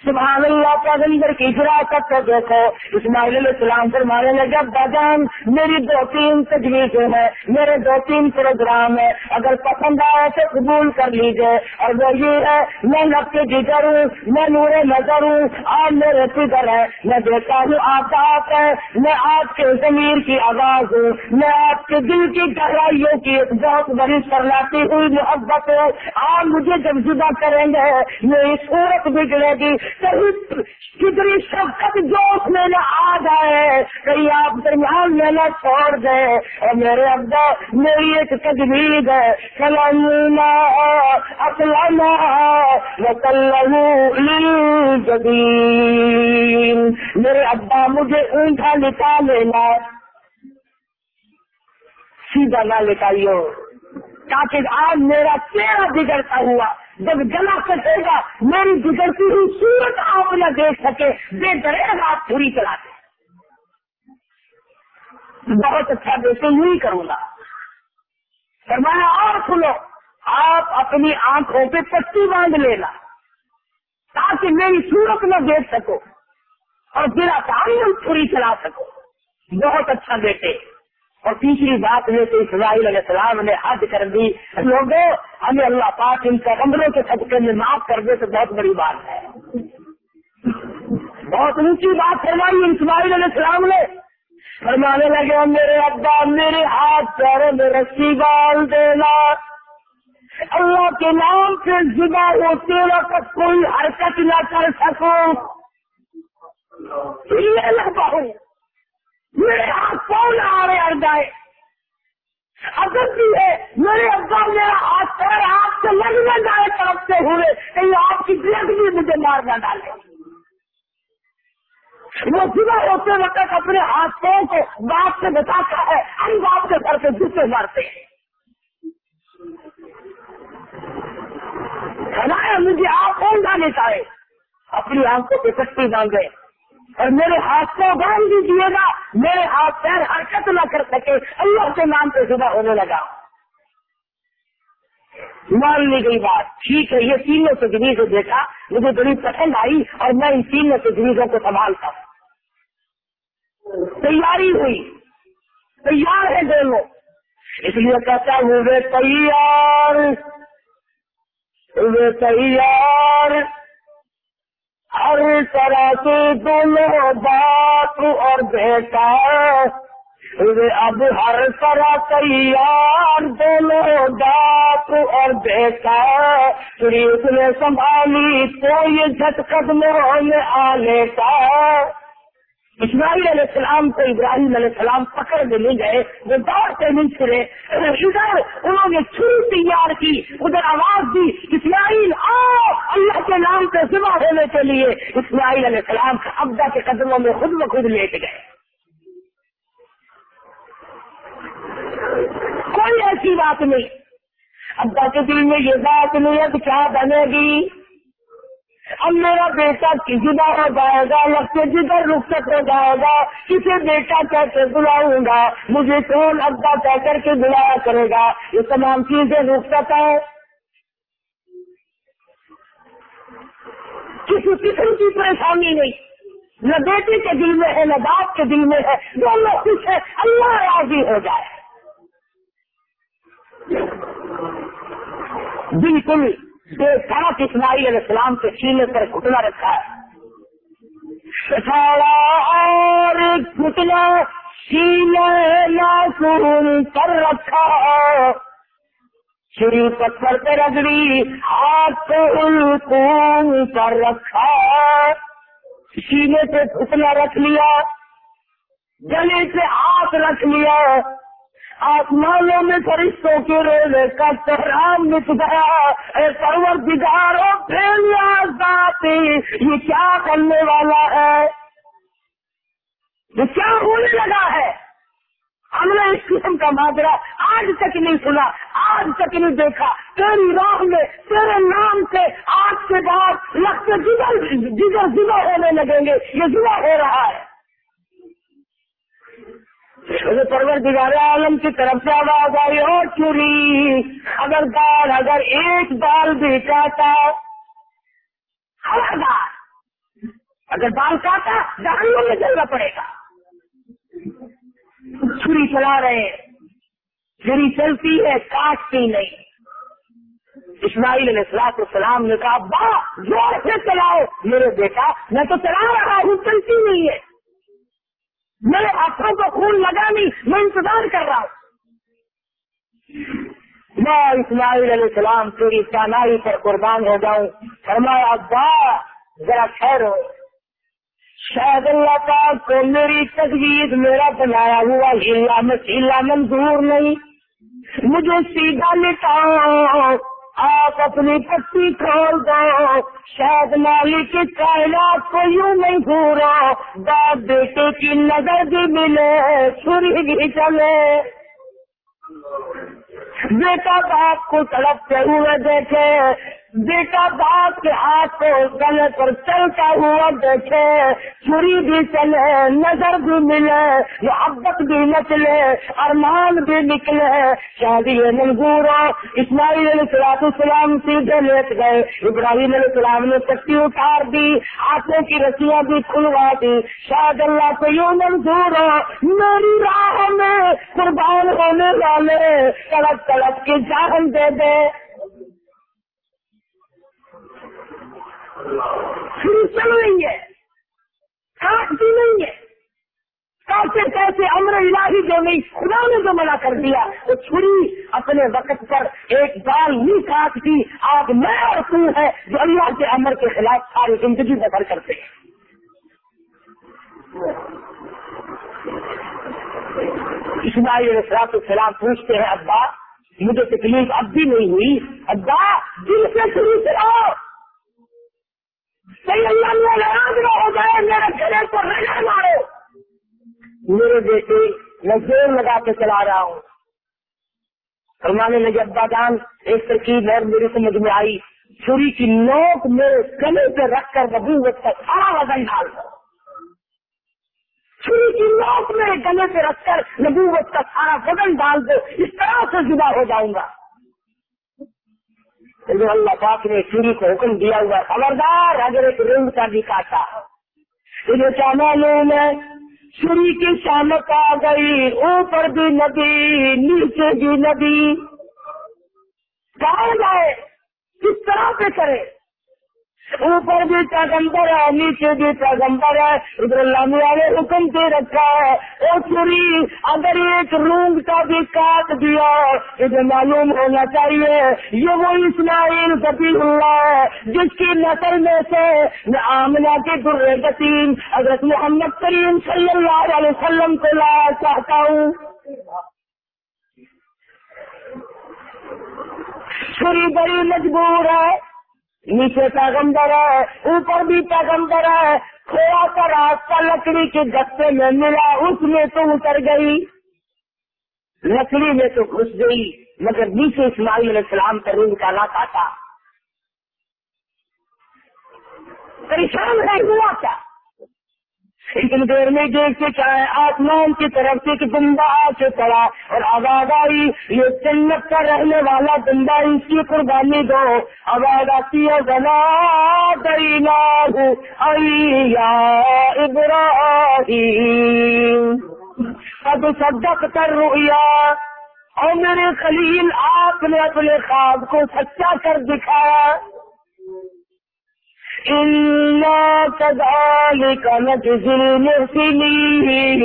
سبحان اللہ کا اندر کی فراقت کو دیکھو، اسماعیل علیہ السلام فرمانے لگے بجان میری دو تین تجویزیں ہیں، میرے دو تین پروگرام ہے اگر پسند آئے تو قبول کر لیجیے اور وہ یہ ہے، میں نب کے جگر ہوں، میں نور نظر ہوں، آپ میرے فکر ہے میں دیکھتا ہوں، آپ آپ ہے میں آپ کے ضمیر کی آواز ہوں، میں آپ کے دل کی گہرائیوں کی ایک بہت بڑی سرلاتی ہوئی محبت ہوں۔ آپ مجھے جب جدا کریں گے، میری صورت بگڑے گی کتنی شفقت جوش میں نہ آ جائے کہیں آپ درمیان میں نہ چھوڑ دے اور میرے ابا میری ایک تجویز ہے کلمنا اسلم جدید میرے ابا، مجھے اونٹا لکھا لینا سیدھا نہ لکھائیو تاکہ آج میرا چہرہ بگڑتا ہوا۔ جب گلا کٹے گا، میری بگڑتی ہوئی صورت آپ نہ دیکھ سکے، بے درے آپ پوری چلاتے بہت اچھا بیٹے، یوں ہی کروں گا۔ فرمایا، اور سنو، آپ اپنی آنکھوں پہ پٹی باندھ لینا، تاکہ میری صورت نہ دیکھ سکو، اور بلا تعلیم پوری چلا سکو۔ بہت اچھا بیٹے۔ اور تیسری بات یہ کہ اسرائیل علیہ السلام نے حد کر دی، لوگوں، ہمیں اللہ پاک ان پیغمبروں کے صدقے میں معاف کر دے تو بہت بڑی بات ہے۔ بہت اونچی بات فرمائی اسماعیل علیہ السلام نے۔ فرمانے لگے، میرے ابا، میرے ہاتھ، پیروں میں رسی ڈال دینا۔ اللہ کے نام سے جدا ہوتے وقت کوئی حرکت نہ کر سکوں۔ میرے ہاتھ کون آ رہے ہر جائے اگر بھی ہے، میرے ابا میرا ہاتھ پیر ہاتھ سے لگ نہ جائے طرف سے ہوئے، کہیں آپ کی بریک بھی مجھے مار نہ ڈالے۔ وہ صبح ہوتے وقت اپنے ہاتھوں کو باپ سے بتاتا ہے، ہم باپ کے سر سے جوتے مارتے ہیں۔ مجھے آپ کون جانے چاہے اپنی آنکھوں پہ کٹی مانگے اور میرے ہاتھ کو باندھ دیجیے گا، میرے ہاتھ پیر حرکت نہ کر سکے، اللہ کے نام پہ صبح ہونے لگا۔ مان لی گئی بات۔ ٹھیک ہے، یہ تینوں تجویز دیکھا، مجھے بڑی پسند آئی اور میں ان تینوں تجویزوں کو سنبھالتا ہوں تیاری ہوئی۔ تیار ہے دونوں اس لیے کہتا ہوں، وہ تیار۔ وہ تیار۔ ہر طرح سے دونوں بات اور بیٹا اب ہر طرح تیار دونوں بات اور بیٹا اس نے سنبھالی تو یہ جھٹ قدموں میں آنے کا۔ اسماعیل علیہ السلام کو ابراہیم علیہ السلام پکڑ میں لے گئے، وہ دوڑتے نہیں پھرے۔ ادھر، انہوں نے چھری تیار کی، ادھر آواز دی، اسماعیل آؤ، اللہ کے نام پہ ذبح ہونے کے لیے۔ اسماعیل علیہ السلام ابدا کے قدموں میں خود بخود لیٹ گئے۔ کوئی ایسی بات نہیں۔ ابا کے دل میں یہ بات نہیں ہے کہ کیا بنے گی؟ اب میرا بیٹا جدا ہو جائے گا لگتے جدھر رخصت ہو جائے گا کسی بیٹا کہہ کے بلاؤں گا، مجھے کون ابا کہہ کر کے بلایا کرے گا؟ یہ تمام چیزیں رخصت ہے کسی قسم کی پریشانی نہیں۔ نہ بیٹی کے دل میں ہے، نہ باپ کے دل میں ہے۔ دونوں خوش ہے، اللہ راضی ہو جائے۔ بالکل۔ ساتھ اسماعیل علیہ السلام کے سینے پر گھٹنا رکھا ہے۔ اور گھٹنا سینے کر رکھا شری پتھر پہ رگڑی ہاتھ کر رکھا سینے پہ گھٹنا رکھ لیا، گلے سے ہاتھ رکھ لیا۔ آسمانوں میں فرشتوں کے روزے کا تحرام مٹ گیا۔ اے سرور دگاروں ذاتی یہ کیا کرنے والا ہے؟ یہ کیا ہونے لگا ہے؟ ہم نے اس قسم کا ماجرا آج تک نہیں سنا، آج تک نہیں دیکھا۔ تیری راہ میں، تیرے نام سے آج کے بعد لگتے جگر جگر جگر ہونے لگیں گے۔ یہ جگہ ہو رہا ہے۔ پرور دگار عالم کی طرف سے آواز آئی اور چوری، اگر دال اگر ایک دال بھی چاہتا، خبردار۔ اگر بال کاٹا جہنم میں چلنا پڑے گا۔ چھری چلا رہے چھری چلتی ہے، کاٹتی نہیں۔ اسماعیل علیہ السلاط السلام نے کہا با زور سے چلاؤ۔ میرے بیٹا، میں تو چلا رہا ہوں، چلتی نہیں ہے۔ میرے ہاتھوں کو خون لگا نہیں میں انتظار کر رہا ہوں۔ میں اسماعیل علیہ السلام تیری کانائی پر قربان ہو جاؤں۔ فرمایا، ابا، ذرا خیر ہو۔ شاید اللہ پاک کو میری تجویز میرا بنایا ہوا ہلا میں منظور نہیں۔ مجھے سیدھا لٹاؤ۔ آپ اپنی پتی کھول دو شاید مالی کی کائنات کو یوں نہیں گھورا باپ بیٹے کی نظر بھی ملے چھری بھی چلے۔ بیٹا باپ کو تڑپتے ہوئے دیکھے بیٹا باپ کے ہاتھ کو گلے پر چلتا ہوا دیکھے، چھری بھی چلے، نظر بھی ملے، محبت بھی نچلے، ارمان بھی نکلے۔ شادی منظور اسماعیل علیہ السلام السلام سیدھے لیٹ گئے۔ ابراہیم علیہ السلام نے چکی اتار دی ہاتھوں کی رسیاں بھی کھلوا دی۔ شاید اللہ کو یوں منظور ہو میری راہ میں قربان ہونے والے، تڑپ تڑپ کے جان دے دے۔ چل رہی ہے کاٹتی نہیں ہے کیسے کیسے امر الہی جو نہیں خدا نے جو منع کر دیا، وہ چھری اپنے وقت پر ایک بال نہیں کاٹتی آج میں اور تو ہے جو اللہ کے امر کے خلاف ساری زندگی بسر کرتے ہیں۔ اسماعیل علیہ السلام پوچھتے ہیں، ابا، مجھے تکلیف اب بھی نہیں ہوئی۔ ابا، دل سے شروع چلاؤ صحیح اللہ میں ناراض نہ ہو جائے، میرے گلے کو مارو۔ میرے بیٹے، میں زور لگا کے چلا رہا ہوں۔ فرمانے لگے، ابا جان، ایک ترکیب ہے میرے سمجھ میں آئی۔ چھری کی نوک میرے گلے پہ رکھ کر نبوت کا سارا وزن ڈال دو۔ چھری کی نوک میرے گلے پہ رکھ کر نبوت کا سارا وزن ڈال دو۔ اس طرح سے جدا ہو جاؤں گا۔ اللہ پاک نے چوری کو حکم دیا ہوا خبردار، اگر ایک رنگ کا بھی کاٹا۔ تجھے کیا معلوم ہے چوری کی شامت آ گئی۔ اوپر بھی ندی نیچے بھی ندی کہاں جائے؟ کس طرح سے کرے؟ اوپر بھی پیغمبر ہے، نیچے بھی پیغمبر ہے۔ ادھر اللہ میاں نے حکم دے رکھا ہے۔ وہ چوری اگر ایک رونگ کا بھی کاٹ دیا، تجھے معلوم ہونا چاہیے، یہ وہ اسماعیل کبھی اللہ ہے، جس کی نسل میں سے میں آمنا کے در گسیم حضرت محمد کریم صلی اللہ علیہ وسلم کو لا چاہتا ہوں۔ چھری بڑی مجبور ہے۔ نیچے پیغمبر ہے، اوپر بھی پیغمبر ہے۔ کھویا کا راستہ لکڑی کے گتے میں ملا، اس میں تو اتر گئی۔ لکڑی میں تو گھس گئی، مگر نیچے اسماعیل علیہ السلام کا رنگ نکالا نہ پریشان ہے، ہوا کیا؟ اتنی دیر میں دیکھتے چاہے آسمان کی طرف سے ایک دمبا آ کے پڑا اور آواز آئی، یہ جنت کا رہنے والا دمبا اس کی قربانی دو۔ آواز آتی ہے بنا دینا ابراہیم اب صدق کر رویا اور میرے خلیل، آپ نے اپنے خواب کو سچا کر دکھایا۔ كذلك نجزي المحسنين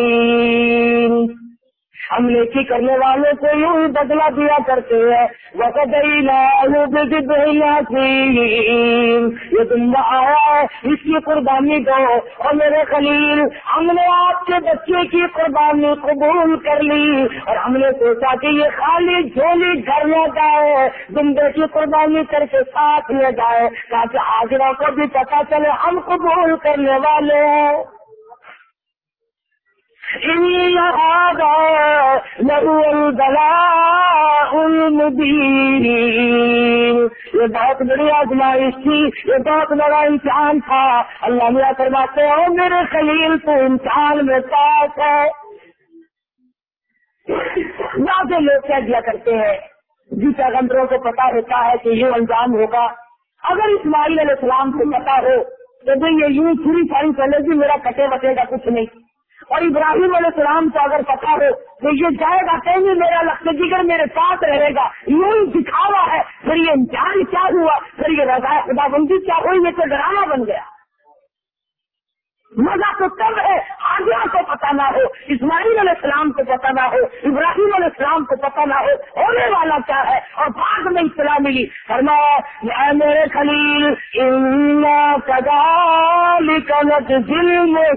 حملے کی کرنے والوں کو یوں ہی بدلا دیا کرتے ہیں۔ یہ دنیا آیا ہے اس کی قربانی دو اور میرے خلیل، ہم نے آپ کے بچے کی قربانی قبول کر لی۔ اور ہم نے سوچا کہ یہ خالی جھولی گھر میں جائے دمبے کی قربانی کر کے ساتھ لے جائے، تاکہ حاضرہ کو بھی پتا چلے ہم قبول کرنے والے ہیں۔ یہ بہت بڑی آزمائش تھی، یہ بہت بڑا امتحان تھا۔ اللہ میاں کرواتے ہو میرے خلیل، تو امتحان میں پاس ہے۔ زیادہ لوگ کیا دیا کرتے ہیں۔ جی پیغمبروں کو پتا ہوتا ہے کہ یہ انجام ہوگا۔ اگر اسماعیل علیہ السلام کو پتا ہو، تو بھائی یہ یوں پوری ساری چلے گی میرا کٹے بٹے گا کچھ نہیں۔ اور ابراہیم علیہ السلام کو اگر پتا ہو تو یہ جائے گا کہیں میرا لقت جگر میرے ساتھ رہے گا، یوں ہی دکھاوا ہے۔ پھر یہ امتحان کیا ہوا؟ پھر یہ رضا خدا بندی کیا ہوئی؟ یہ تو ڈرامہ بن گیا۔ مزہ تو تب ہے آگیا کو پتا نہ ہو، اسماعیل علیہ السلام کو پتا نہ ہو، ابراہیم علیہ السلام کو پتا نہ ہو، ہونے والا کیا ہے؟ اور بعد میں اطلاع ملی، فرمایا میرے خلیل دل میں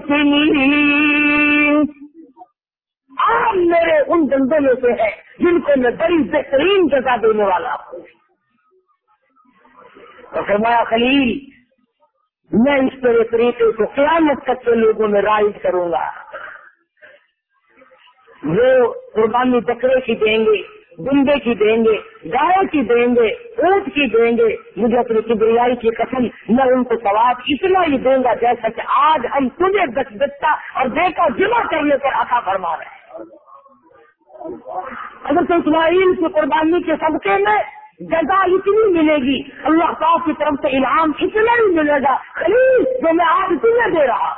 آپ میرے ان بندوں میں سے ہے جن کو میں بڑی بہترین جگہ دینے والا ہوں۔ تو فرمایا، خلیل میں اس طرح طریقے سے قیامت تک کے لوگوں میں رائڈ کروں گا۔ وہ قربانی بکرے کی دیں گے گنڈے کی دیں گے، گائے کی دیں گے، اونٹ کی دیں گے۔ مجھے اپنی کبریائی کی قسم میں ان کو سواب اتنا ہی دوں گا جیسا کہ آج ہم تجھے دس دستا اور دیکھا جمع کرنے پر آتا فرما رہے ہیں۔ اگر تو اسماعیل کی قربانی کے صدقے میں جزا اتنی ملے گی۔ اللہ پاک کی طرف سے انعام اتنا ہی ملے گا۔ خلیل، جو میں آپ تمہیں دے رہا۔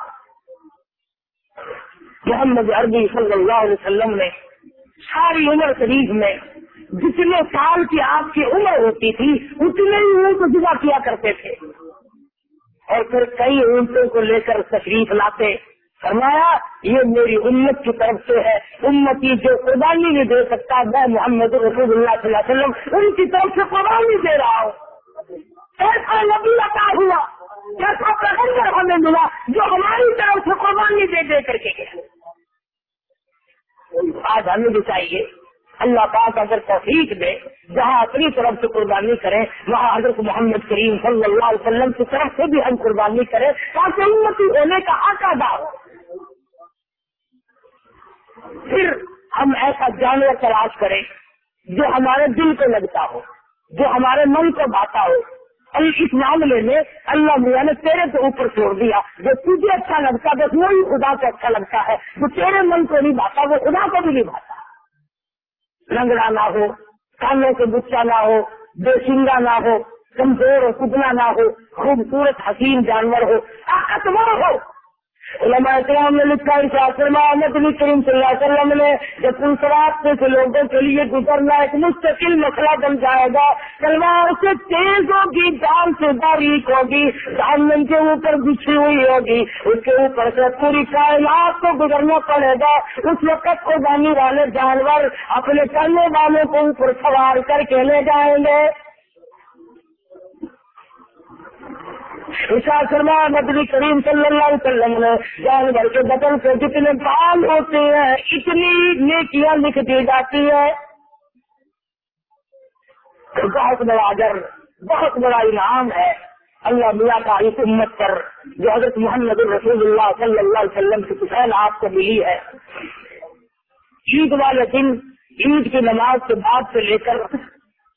محمد عربی صلی اللہ علیہ وسلم نے ساری عمر شریف میں جتنے سال کی آپ کی عمر ہوتی تھی، اتنے ہی ان کو جگہ کیا کرتے تھے۔ اور پھر کئی اونٹوں کو لے کر تشریف لاتے۔ فرمایا، یہ میری امت کی طرف سے ہے۔ امتی جو قربانی نہیں دے سکتا، میں محمد رسول اللہ صلی اللہ علیہ وسلم ان کی طرف سے قربانی دے رہا ہوں۔ ایسا نبی عطا ہوا، ایسا پیغمبر ہمیں ملا جو ہماری طرف سے قربانی دے دے کر کے گیا۔ آج ہمیں بھی چاہیے، اللہ پاک اگر توفیق دے، جہاں اپنی طرف سے قربانی کرے وہاں حضرت محمد کریم صلی اللہ علیہ وسلم کی طرف سے بھی ہم قربانی کریں، تاکہ امتی ہونے کا حق ادا ہو۔ پھر ہم ایسا جانور تلاش کریں جو ہمارے دل کو لگتا ہو، جو ہمارے من کو بھاتا ہو۔ اس معاملے میں اللہ میاں نے تیرے کے اوپر چھوڑ دیا۔ جو تجھے اچھا لگتا بس وہی خدا کو اچھا لگتا ہے، جو تیرے من کو نہیں بھاتا، وہ خدا کو بھی نہیں بھاتا۔ لنگڑا نہ ہو، کانوں کے بچا نہ ہو، بے سنگا نہ ہو، کمزور ہو کتنا نہ ہو، خوبصورت حسین جانور ہو، طاقتور ہو۔ علماء السلام نے لکھا نبی کریم صلی اللہ علیہ وسلم نے جب پلسرات سے لوگوں کے لیے گزرنا ایک مستقل مسئلہ بن جائے گا، تلوار سے تیز ہوگی، جان سے باریک ہوگی جانمن کے اوپر بچھی ہوئی ہوگی، اس کے اوپر سے پوری کائنات کو گزرنا پڑے گا۔ اس وقت کو جانے والے جانور اپنے کرنے والوں کو اوپر سوار کر کے لے جائیں گے۔ شرما نبی کریم صلی اللہ علیہ وسلم نے جانور کے بدن سے جتنے بال ہوتے ہیں، اتنی نیکیاں لکھ دی جاتی ہے بہت بڑا اجر، بہت بڑا انعام ہے۔ اللہ میاں کا اس امت پر جو حضرت محمد رسول اللہ صلی اللہ علیہ وسلم کی پسند آپ کو ملی ہے۔ عید والے دن، عید کی نماز کے بعد سے لے کر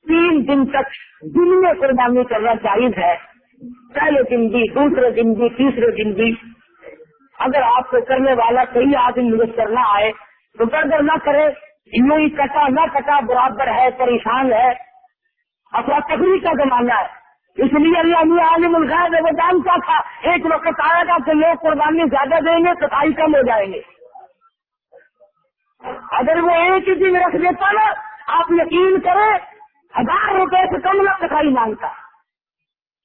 تین دن تک دن میں قربانی کرنا چاہیے ہے۔ پہلے دن بھی، دوسرے دن بھی، تیسرے دن بھی۔ اگر آپ کو کرنے والا صحیح آدمی مدد کرنا آئے، تو گردر نہ کرے یوں ہی کٹا نہ کٹا، برابر ہے، پریشان ہے۔ اپنا تقریب کا زمانہ ہے۔ اس لیے اللہ عالم الغیر وہ جانتا تھا۔ ایک وقت آئے گا کہ لوگ قربانی زیادہ دیں گے، صفائی کم ہو جائیں گے اگر وہ ایک ہی دن رکھ دیتا نا، آپ یقین کریں، ہزار روپے سے کم نہ صفائی مانگتا۔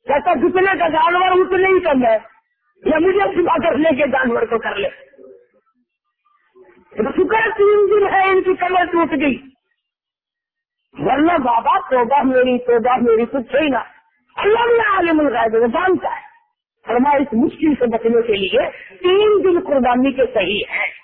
کہتا جتنے کا جانور اتنے ہی کم ہے یا مجھے صبح کر لے کے جانور کو کر لے۔ شکر تین دن ہے، ان کی کمر ٹوٹ گئی۔ ورنہ بابا، توبہ میری توبہ میری، کچھ ہی نا اللہ میں عالم الغائب وہ جانتا ہے۔ فرما اس مشکل سے بچنے کے لیے تین دن قربانی کے صحیح ہے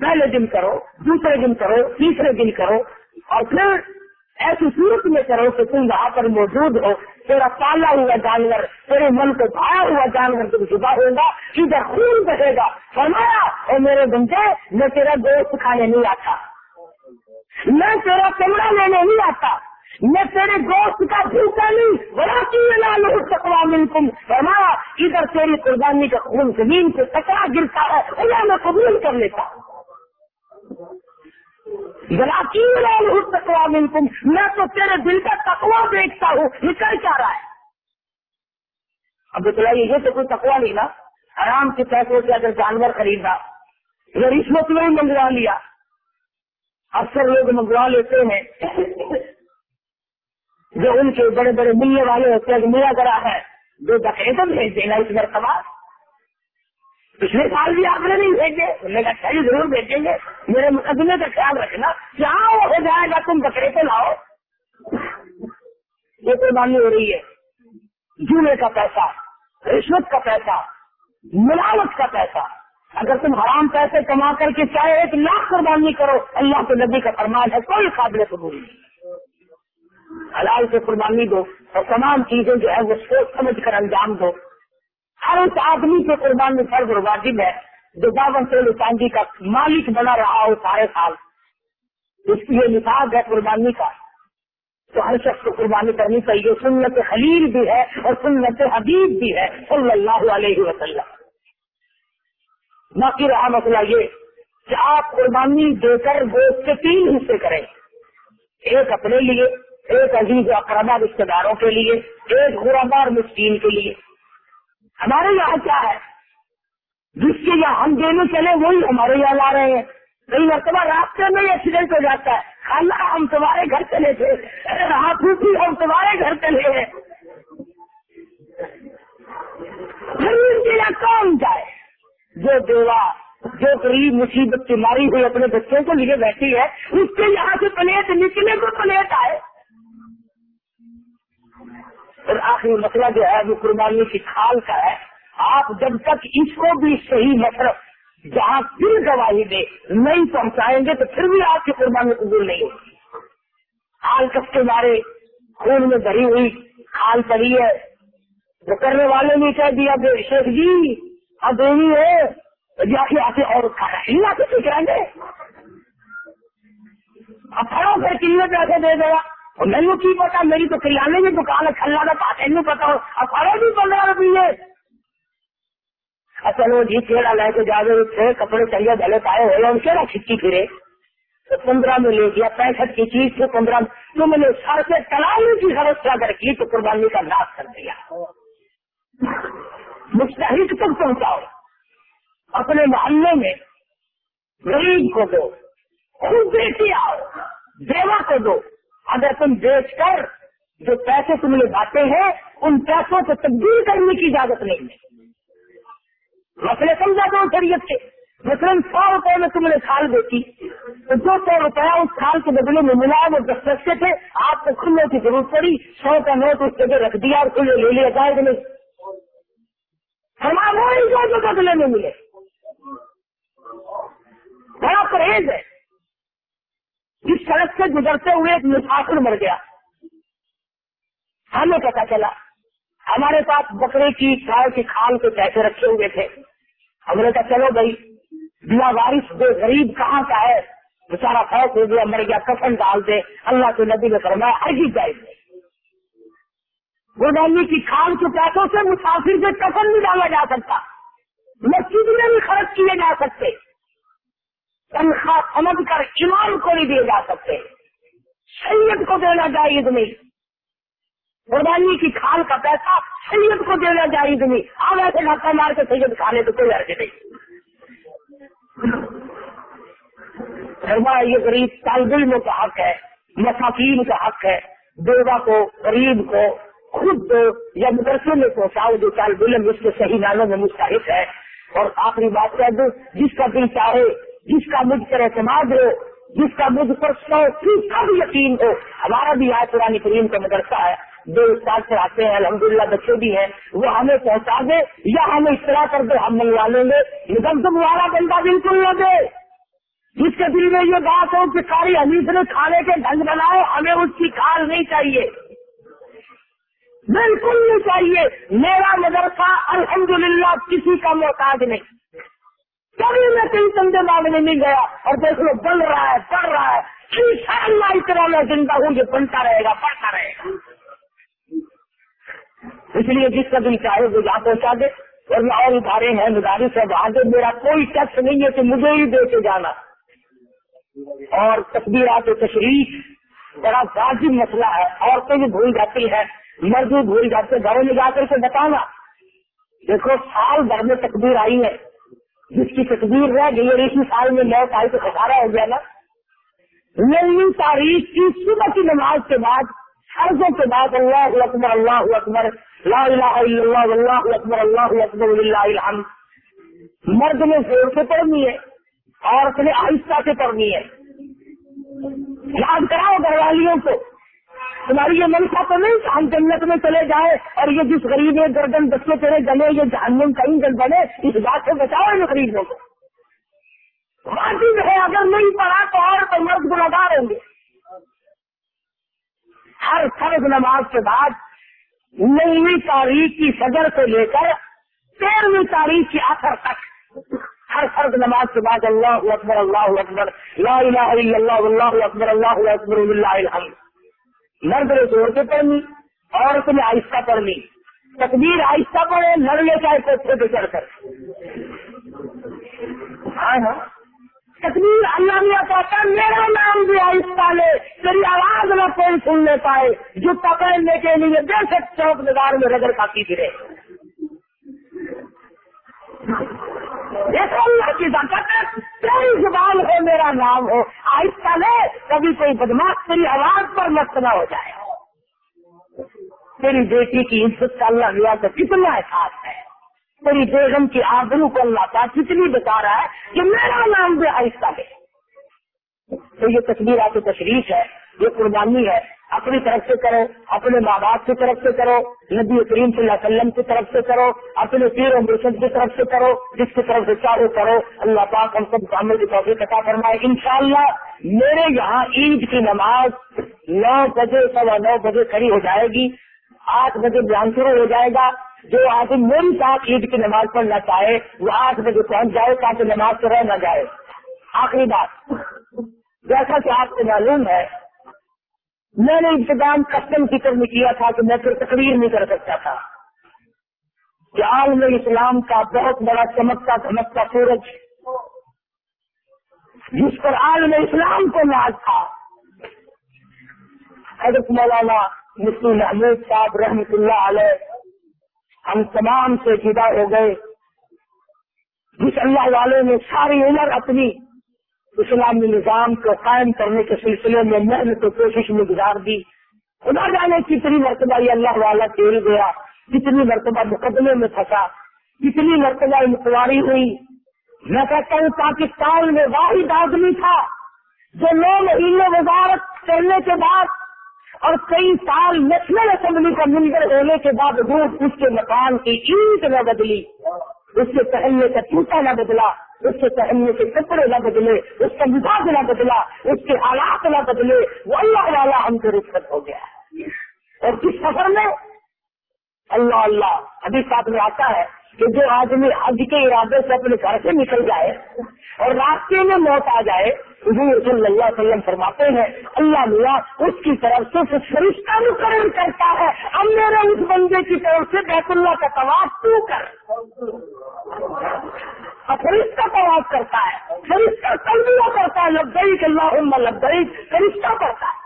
پہلے دن کرو، دوسرے دن کرو، تیسرے دن کرو۔ اور پھر ایسی صورت میں کرو کہ تم وہاں پر موجود ہو۔ تیرا پالا ہوا جانور، تیرے من کو بھایا ہوا جانور تم جدا ہوگا ادھر خون بہے گا۔ فرمایا اور میرے بندے، میں تیرا دوست کھانے نہیں آتا۔ میں تیرا کمرہ لینے نہیں آتا۔ میں تیرے دوست کا بھوکا نہیں بڑا چیز تکوا مل فرمایا، ادھر تیری قربانی کا خون زمین سے کچرا گرتا ہے اللہ میں قبول کر لیتا۔ ہوں میں تو تیرے دل کا تقوا دیکھتا ہوں، نکل کیا رہا ہے؟ اب بتلائیے یہ تو کوئی تکوا نہیں نا؟ آرام کے پیسے سے اگر جانور خریدا یا رشوت میں ہی منگوا لیا، اکثر لوگ منگوا لیتے ہیں۔ جو ان کے بڑے بڑے ملنے والے ہوتے ہیں میرا گرا ہے جو دقیت بھیج دینا اس مرتبہ۔ پچھلے سال بھی آپ نے نہیں بھیجے میں نے کہا ضرور بھیجیں گے۔ میرے مقدمے کا خیال رکھنا جہاں وہ ہو جائے گا تم بکرے کو لاؤ۔ یہ قربانی ہو رہی ہے۔ جونے کا پیسہ، رشوت کا پیسہ ملاوٹ کا پیسہ۔ اگر تم حرام پیسے کما کر کے چاہے ایک لاکھ قربانی کرو، اللہ کے نبی کا فرمان ہے، کوئی قابل قبول نہیں۔ حلال سے قربانی دو اور تمام چیزیں جو ہے وہ سوچ سمجھ کر انجام دو۔ ہر اس آدمی کے قربانی فرض واجب ہے۔ جو باون تیل چاندی کا مالک بنا رہا ہو سارے سال۔ اس کی یہ نصاب ہے قربانی کا۔ تو ہر شخص کو قربانی کرنی چاہیے۔ سنت خلیل بھی ہے اور سنت حبیب بھی ہے۔ صلی اللہ علیہ وسلم۔ باقی رہا مسئلہ یہ کہ آپ قربانی دے کر گوشت کے تین حصے کریں۔ ایک اپنے لیے، ایک عزیز و اقربا رشتے داروں کے لیے، ایک غربار مسکین کے لیے۔ ہمارے یہاں کیا ہے؟ جس کے یہاں ہم دینے چلے وہی ہمارے یہاں لا رہے ہیں۔ کئی مرتبہ راستے میں ایکسیڈنٹ ہو جاتا ہے۔ اللہ ہم تمہارے گھر چلے تھے۔ خوشی ہم تمہارے گھر چلے ہیں۔ غریب کے یہاں کون جائے۔ جو دیوا، جو غریب مصیبت کی ماری ہوئی اپنے بچوں کو لیے بیٹھی ہے، اس کے یہاں سے پلیٹ نکلے تو پلیٹ آئے۔ اور آخری مسئلہ جو ہے، وہ قربانی کی کھال کا ہے۔ آپ جب تک اس کو بھی صحیح مصرف جہاں پھر گواہی دے، نہیں پہنچائیں گے تو پھر بھی آپ کی قربانی قبول نہیں ہوگی۔ حال کس کے مارے، خون میں بھری ہوئی، کھال پڑی ہے۔ وہ کرنے والے نے کہہ دیا شیخ جی اب دینی ہے۔ جا کے آتے اور کھانا ہی آتے کریں گے۔ اب کھڑا پھر کلو پیسے دے دے گا اور نہیں کی پتا؟ میری تو کریانے کی دکان ہے کھلا کا پاس نہیں پتا۔ اب کھڑے بھی پندرہ روپیے۔ چلو جی کیڑا لے کے جا تھے کپڑے چاہیے، بھلے پائے ہوئے، ان کیڑا کھچی پھرے؟ تو پندرہ میں لے گیا پینسٹھ کی چیز تھی پندرہ تو میں نے سر سے تلانے کی خرچ اگر کی تو قربانی کا ناش کر دیا۔ مستحق تک پہنچاؤ۔ اپنے محلے میں غریب کو دو، خود بیٹی آؤ دیوا کو دو۔ اگر تم بیچ کر جو پیسے تم نے بانٹے ہیں، ان پیسوں کو تبدیل کرنے کی اجازت نہیں ہے مسئلے سمجھا دو شریعت کے۔ مثلاً سو روپے میں تم نے کھال دیتی تو جو سو روپیہ اس کھال کے بدلے میں ملا، وہ دس سستے تھے آپ کو کھلنے کی ضرورت پڑی، سو کا نوٹ اس جگہ رکھ دیا اور کھلے لے لیا جائے کہ نہیں ہمارا وہی جو بدلے میں ملے۔ بڑا پرہیز ہے۔ جس سڑک سے گزرتے ہوئے ایک مسافر مر گیا۔ ہمیں پتا چلا، ہمارے پاس بکرے کی، گائے کی کھال کے پیسے رکھے ہوئے تھے۔ ہم نے کہا چلو بھائی بلا وارث بے غریب کہاں کا ہے؟ بےچارا فوت ہو گیا، مر گیا، کفن ڈال دے، اللہ کے نبی نے فرمایا ہر ہی جائے قربانی کی کھال کے پیسوں سے مسافر سے کفن نہیں ڈالا جا سکتا، مسجد میں بھی خرچ کیے جا سکتے، تنخواہ سمجھ کر ایمان کو نہیں دیے جا سکتے سید کو دینا جائز نہیں۔ قربانی کی کھال کا پیسہ سید کو دینا جائز نہیں۔ اب ایسے ڈھکا مار کے سید کھانے تو کوئی عرض نہیں۔ یہ غریب طالب علموں کا حق ہے، مساکین کا حق ہے۔ بیوہ کو، غریب کو خود دو یا مدرسے میں پہنچاؤ جو طالب علم اس کے صحیح ناموں میں مستحق ہے۔ اور آخری بات کہہ دو جس کا دل چاہے، جس کا مجھ پر اعتماد ہو، جس کا مجھ پر سو فیصد یقین ہو، ہمارا بھی آج پرانی کریم کا مدرسہ ہے۔ جو استاد سے آتے ہیں، الحمدللہ بچے بھی ہیں، وہ ہمیں پہنچا دے یا ہمیں اس طرح کر دے، ہم منگوا لیں گے۔ نگم تم والا بندہ بالکل نہ دے۔ جس کے دل میں یہ بات ہو کہ ساری حمیف نے کھانے کے ڈھنگ بناؤ ہمیں اس کی کھال نہیں چاہیے۔ بالکل نہیں چاہیے۔ میرا مدرسہ الحمدللہ کسی کا محتاج نہیں۔ کبھی میں کہیں سمجھے مانگنے نہیں گیا اور دیکھ لو بن رہا ہے، پڑھ رہا ہے۔ ان شاء اللہ اتنا میں زندہ ہوں یہ بنتا رہے گا، پڑھتا رہے گا۔ اس لیے جس کا دل چاہے وہ جہاں پہنچا دے اور میں اور ادارے ہیں مداری سے آگے میرا کوئی ٹیکس نہیں ہے کہ مجھے ہی دے کے جانا۔ اور تصویرات تشریف بڑا واجب مسئلہ ہے۔ عورتیں بھی بھول جاتی ہیں، مرد بھی بھول جاتے گھروں میں جا کر کے بتانا۔ دیکھو، سال بھر میں تکبیر آئی ہے۔ جس کی تکبیر رہ گئی اور اسی سال میں موت آئی تو خسارا ہو گیا نا۔ نئی تاریخ کی صبح کی نماز کے بعد، فرضوں کے بعد اللہ اکبر اللہ اکبر لا الہ الا اللہ واللہ اکبر، اللہ اکبر اللہ الحمد. مرد نے زور سے پڑھنی ہے، عورت نے آہستہ سے پڑھنی ہے۔ یاد کراؤ گھر والیوں کو، تمہاری یہ منشا تو نہیں کہ ہم جنت میں چلے جائیں اور یہ جس غریب گردن بچے تیرے گلے یہ جہنم کہیں جل بنے، اس بات سے بچاؤ یہ غریبوں کو۔ باقی جو ہے، اگر نہیں پڑھا تو اور تو مرد گناگار ہوں گے۔ ہر فرض نماز کے بعد نئی تاریخ کی صدر سے لے کر تیرہویں تاریخ کی آخر تک ہر فرض نماز کے بعد اللہ اکبر اللہ اکبر، لا الہ الا اللہ اللہ اکبر اللہ اکبر اللہ الحمد۔ مرد نے زور سے پڑھنی، عورت نے آہستہ پڑھنی۔ تقدیر آہستہ پڑھے لڑ لے چاہے کوٹھے پہ چڑھ کر۔ ہاں ہاں تقدیر اللہ نے کہتا میرا نام بھی آہستہ لے تیری آواز نہ کوئی سن لے پائے، جو پکڑنے کے لیے بے شک چوک نگار میں رگڑ کھاتی پھرے۔ دیکھو اللہ کی طاقت تیری زبان ہو، میرا نام ہو، آہستہ لے کبھی کوئی بدماش تیری آواز پر مست نہ ہو جائے۔ تیری بیٹی کی عزت کا اللہ لیا تو کتنا احساس ہے۔ تیری بیگم کی آبرو کو اللہ کا کتنی بتا رہا ہے کہ میرا نام بھی آہستہ لے تو یہ تصویر آپ کی تشریف ہے، یہ قربانی ہے۔ اپنی طرف سے کرو، اپنے ماں باپ کی طرف سے کرو، نبی کریم صلی اللہ علیہ وسلم کی طرف سے کرو، اپنے پیر و مرشد کی طرف سے کرو، جس کی طرف سے چاہو کرو۔ اللہ پاک ہم سب عمل کی توفیق عطا فرمائے۔ انشاءاللہ میرے یہاں عید کی نماز نو بجے، سوا نو بجے کھڑی ہو جائے گی۔ آٹھ بجے بیان شروع ہو جائے گا۔ جو آدمی میری ساتھ عید کی نماز پڑھنا چاہے وہ آٹھ بجے پہنچ جائے تاکہ نماز سے رہ نہ جائے۔ آخری بات، جیسا کہ آپ کو معلوم ہے، میں نے انتظام کسٹم فکر میں کیا تھا کہ میں پھر تقریر نہیں کر سکتا تھا۔ کہ عالم اسلام کا بہت بڑا چمکتا دھمکتا سورج، جس پر عالم اسلام کو ناز تھا۔ حضرت مولانا مفتی محمود صاحب رحمۃ اللہ علیہ ہم تمام سے جدا ہو گئے۔ جس اللہ والے نے ساری عمر اپنی اسلامی نظام کو قائم کرنے کے سلسلے میں محنت و کوشش میں گزار دی۔ خدا جانے کتنی مرتبہ یہ اللہ والا تیل گیا، کتنی مرتبہ مقدمے میں پھنسا، کتنی مرتبہ انکوائری ہوئی۔ میں کہتا ہوں، پاکستان میں واحد آدمی تھا جو نو مہینے وزارت کرنے کے بعد اور کئی سال نیشنل اسمبلی کا ممبر ہونے کے بعد اس کے مکان کی اینٹ نہ بدلی۔ اس سے پہننے کا ٹوٹا نہ بدلا، اس کے پہننے کے کپڑے نہ بدلے، اس کا مزاج نہ بدلا، اس کے حالات نہ بدلے۔ وہ اللہ والا ہم سے رخصت ہو گیا۔ اور کس سفر میں اللہ اللہ ابھی ساتھ میں آتا ہے کہ جو آدمی حج کے ارادے سے اپنے گھر سے نکل جائے اور راستے میں موت آ جائے، حضور صلی اللہ علیہ وسلم فرماتے ہیں، اللہ میاں اس کی طرف سے فرشتہ مقرر کرتا ہے، اب میرے اس بندے کی طرف سے بیت اللہ کا طواف تو کر۔ فرشتہ طواف کرتا ہے، فرشتہ تلبیہ کرتا ہے لبئی اللہ لبئی فرشتہ کرتا ہے۔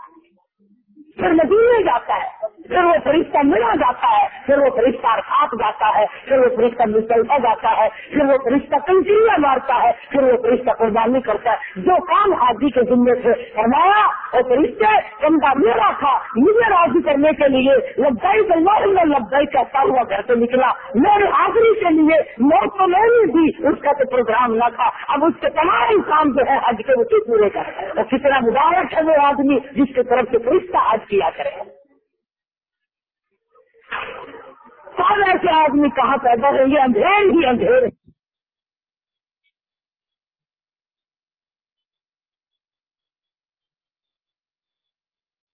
پھر مدینے جاتا ہے۔ پھر وہ فرشتہ ملا جاتا ہے، پھر وہ فرشتہ ارخات جاتا ہے، پھر وہ فرشتہ مستلفہ جاتا ہے، پھر وہ فرشتہ کنچیاں مارتا ہے، پھر وہ فرشتہ قربانی کرتا ہے۔ جو کام حاجی کے ذمے سے فرمایا وہ فرشتے کندھا میرا تھا، مجھے راضی کرنے کے لیے لبائی اللہ میں لبائی کہتا ہوا گھر سے نکلا۔ میری حاضری کے لیے موت تو نہیں تھی، اس کا تو پروگرام نہ تھا۔ اب اس کے تمام کام جو ہے حج کے وہ پورے کر اور کتنا مبارک ہے وہ آدمی جس کی طرف سے فرشتہ حج کیا کرے۔ سارے ایسے آدمی کہاں پیدا ہوئے اندھیر ہی اندھیر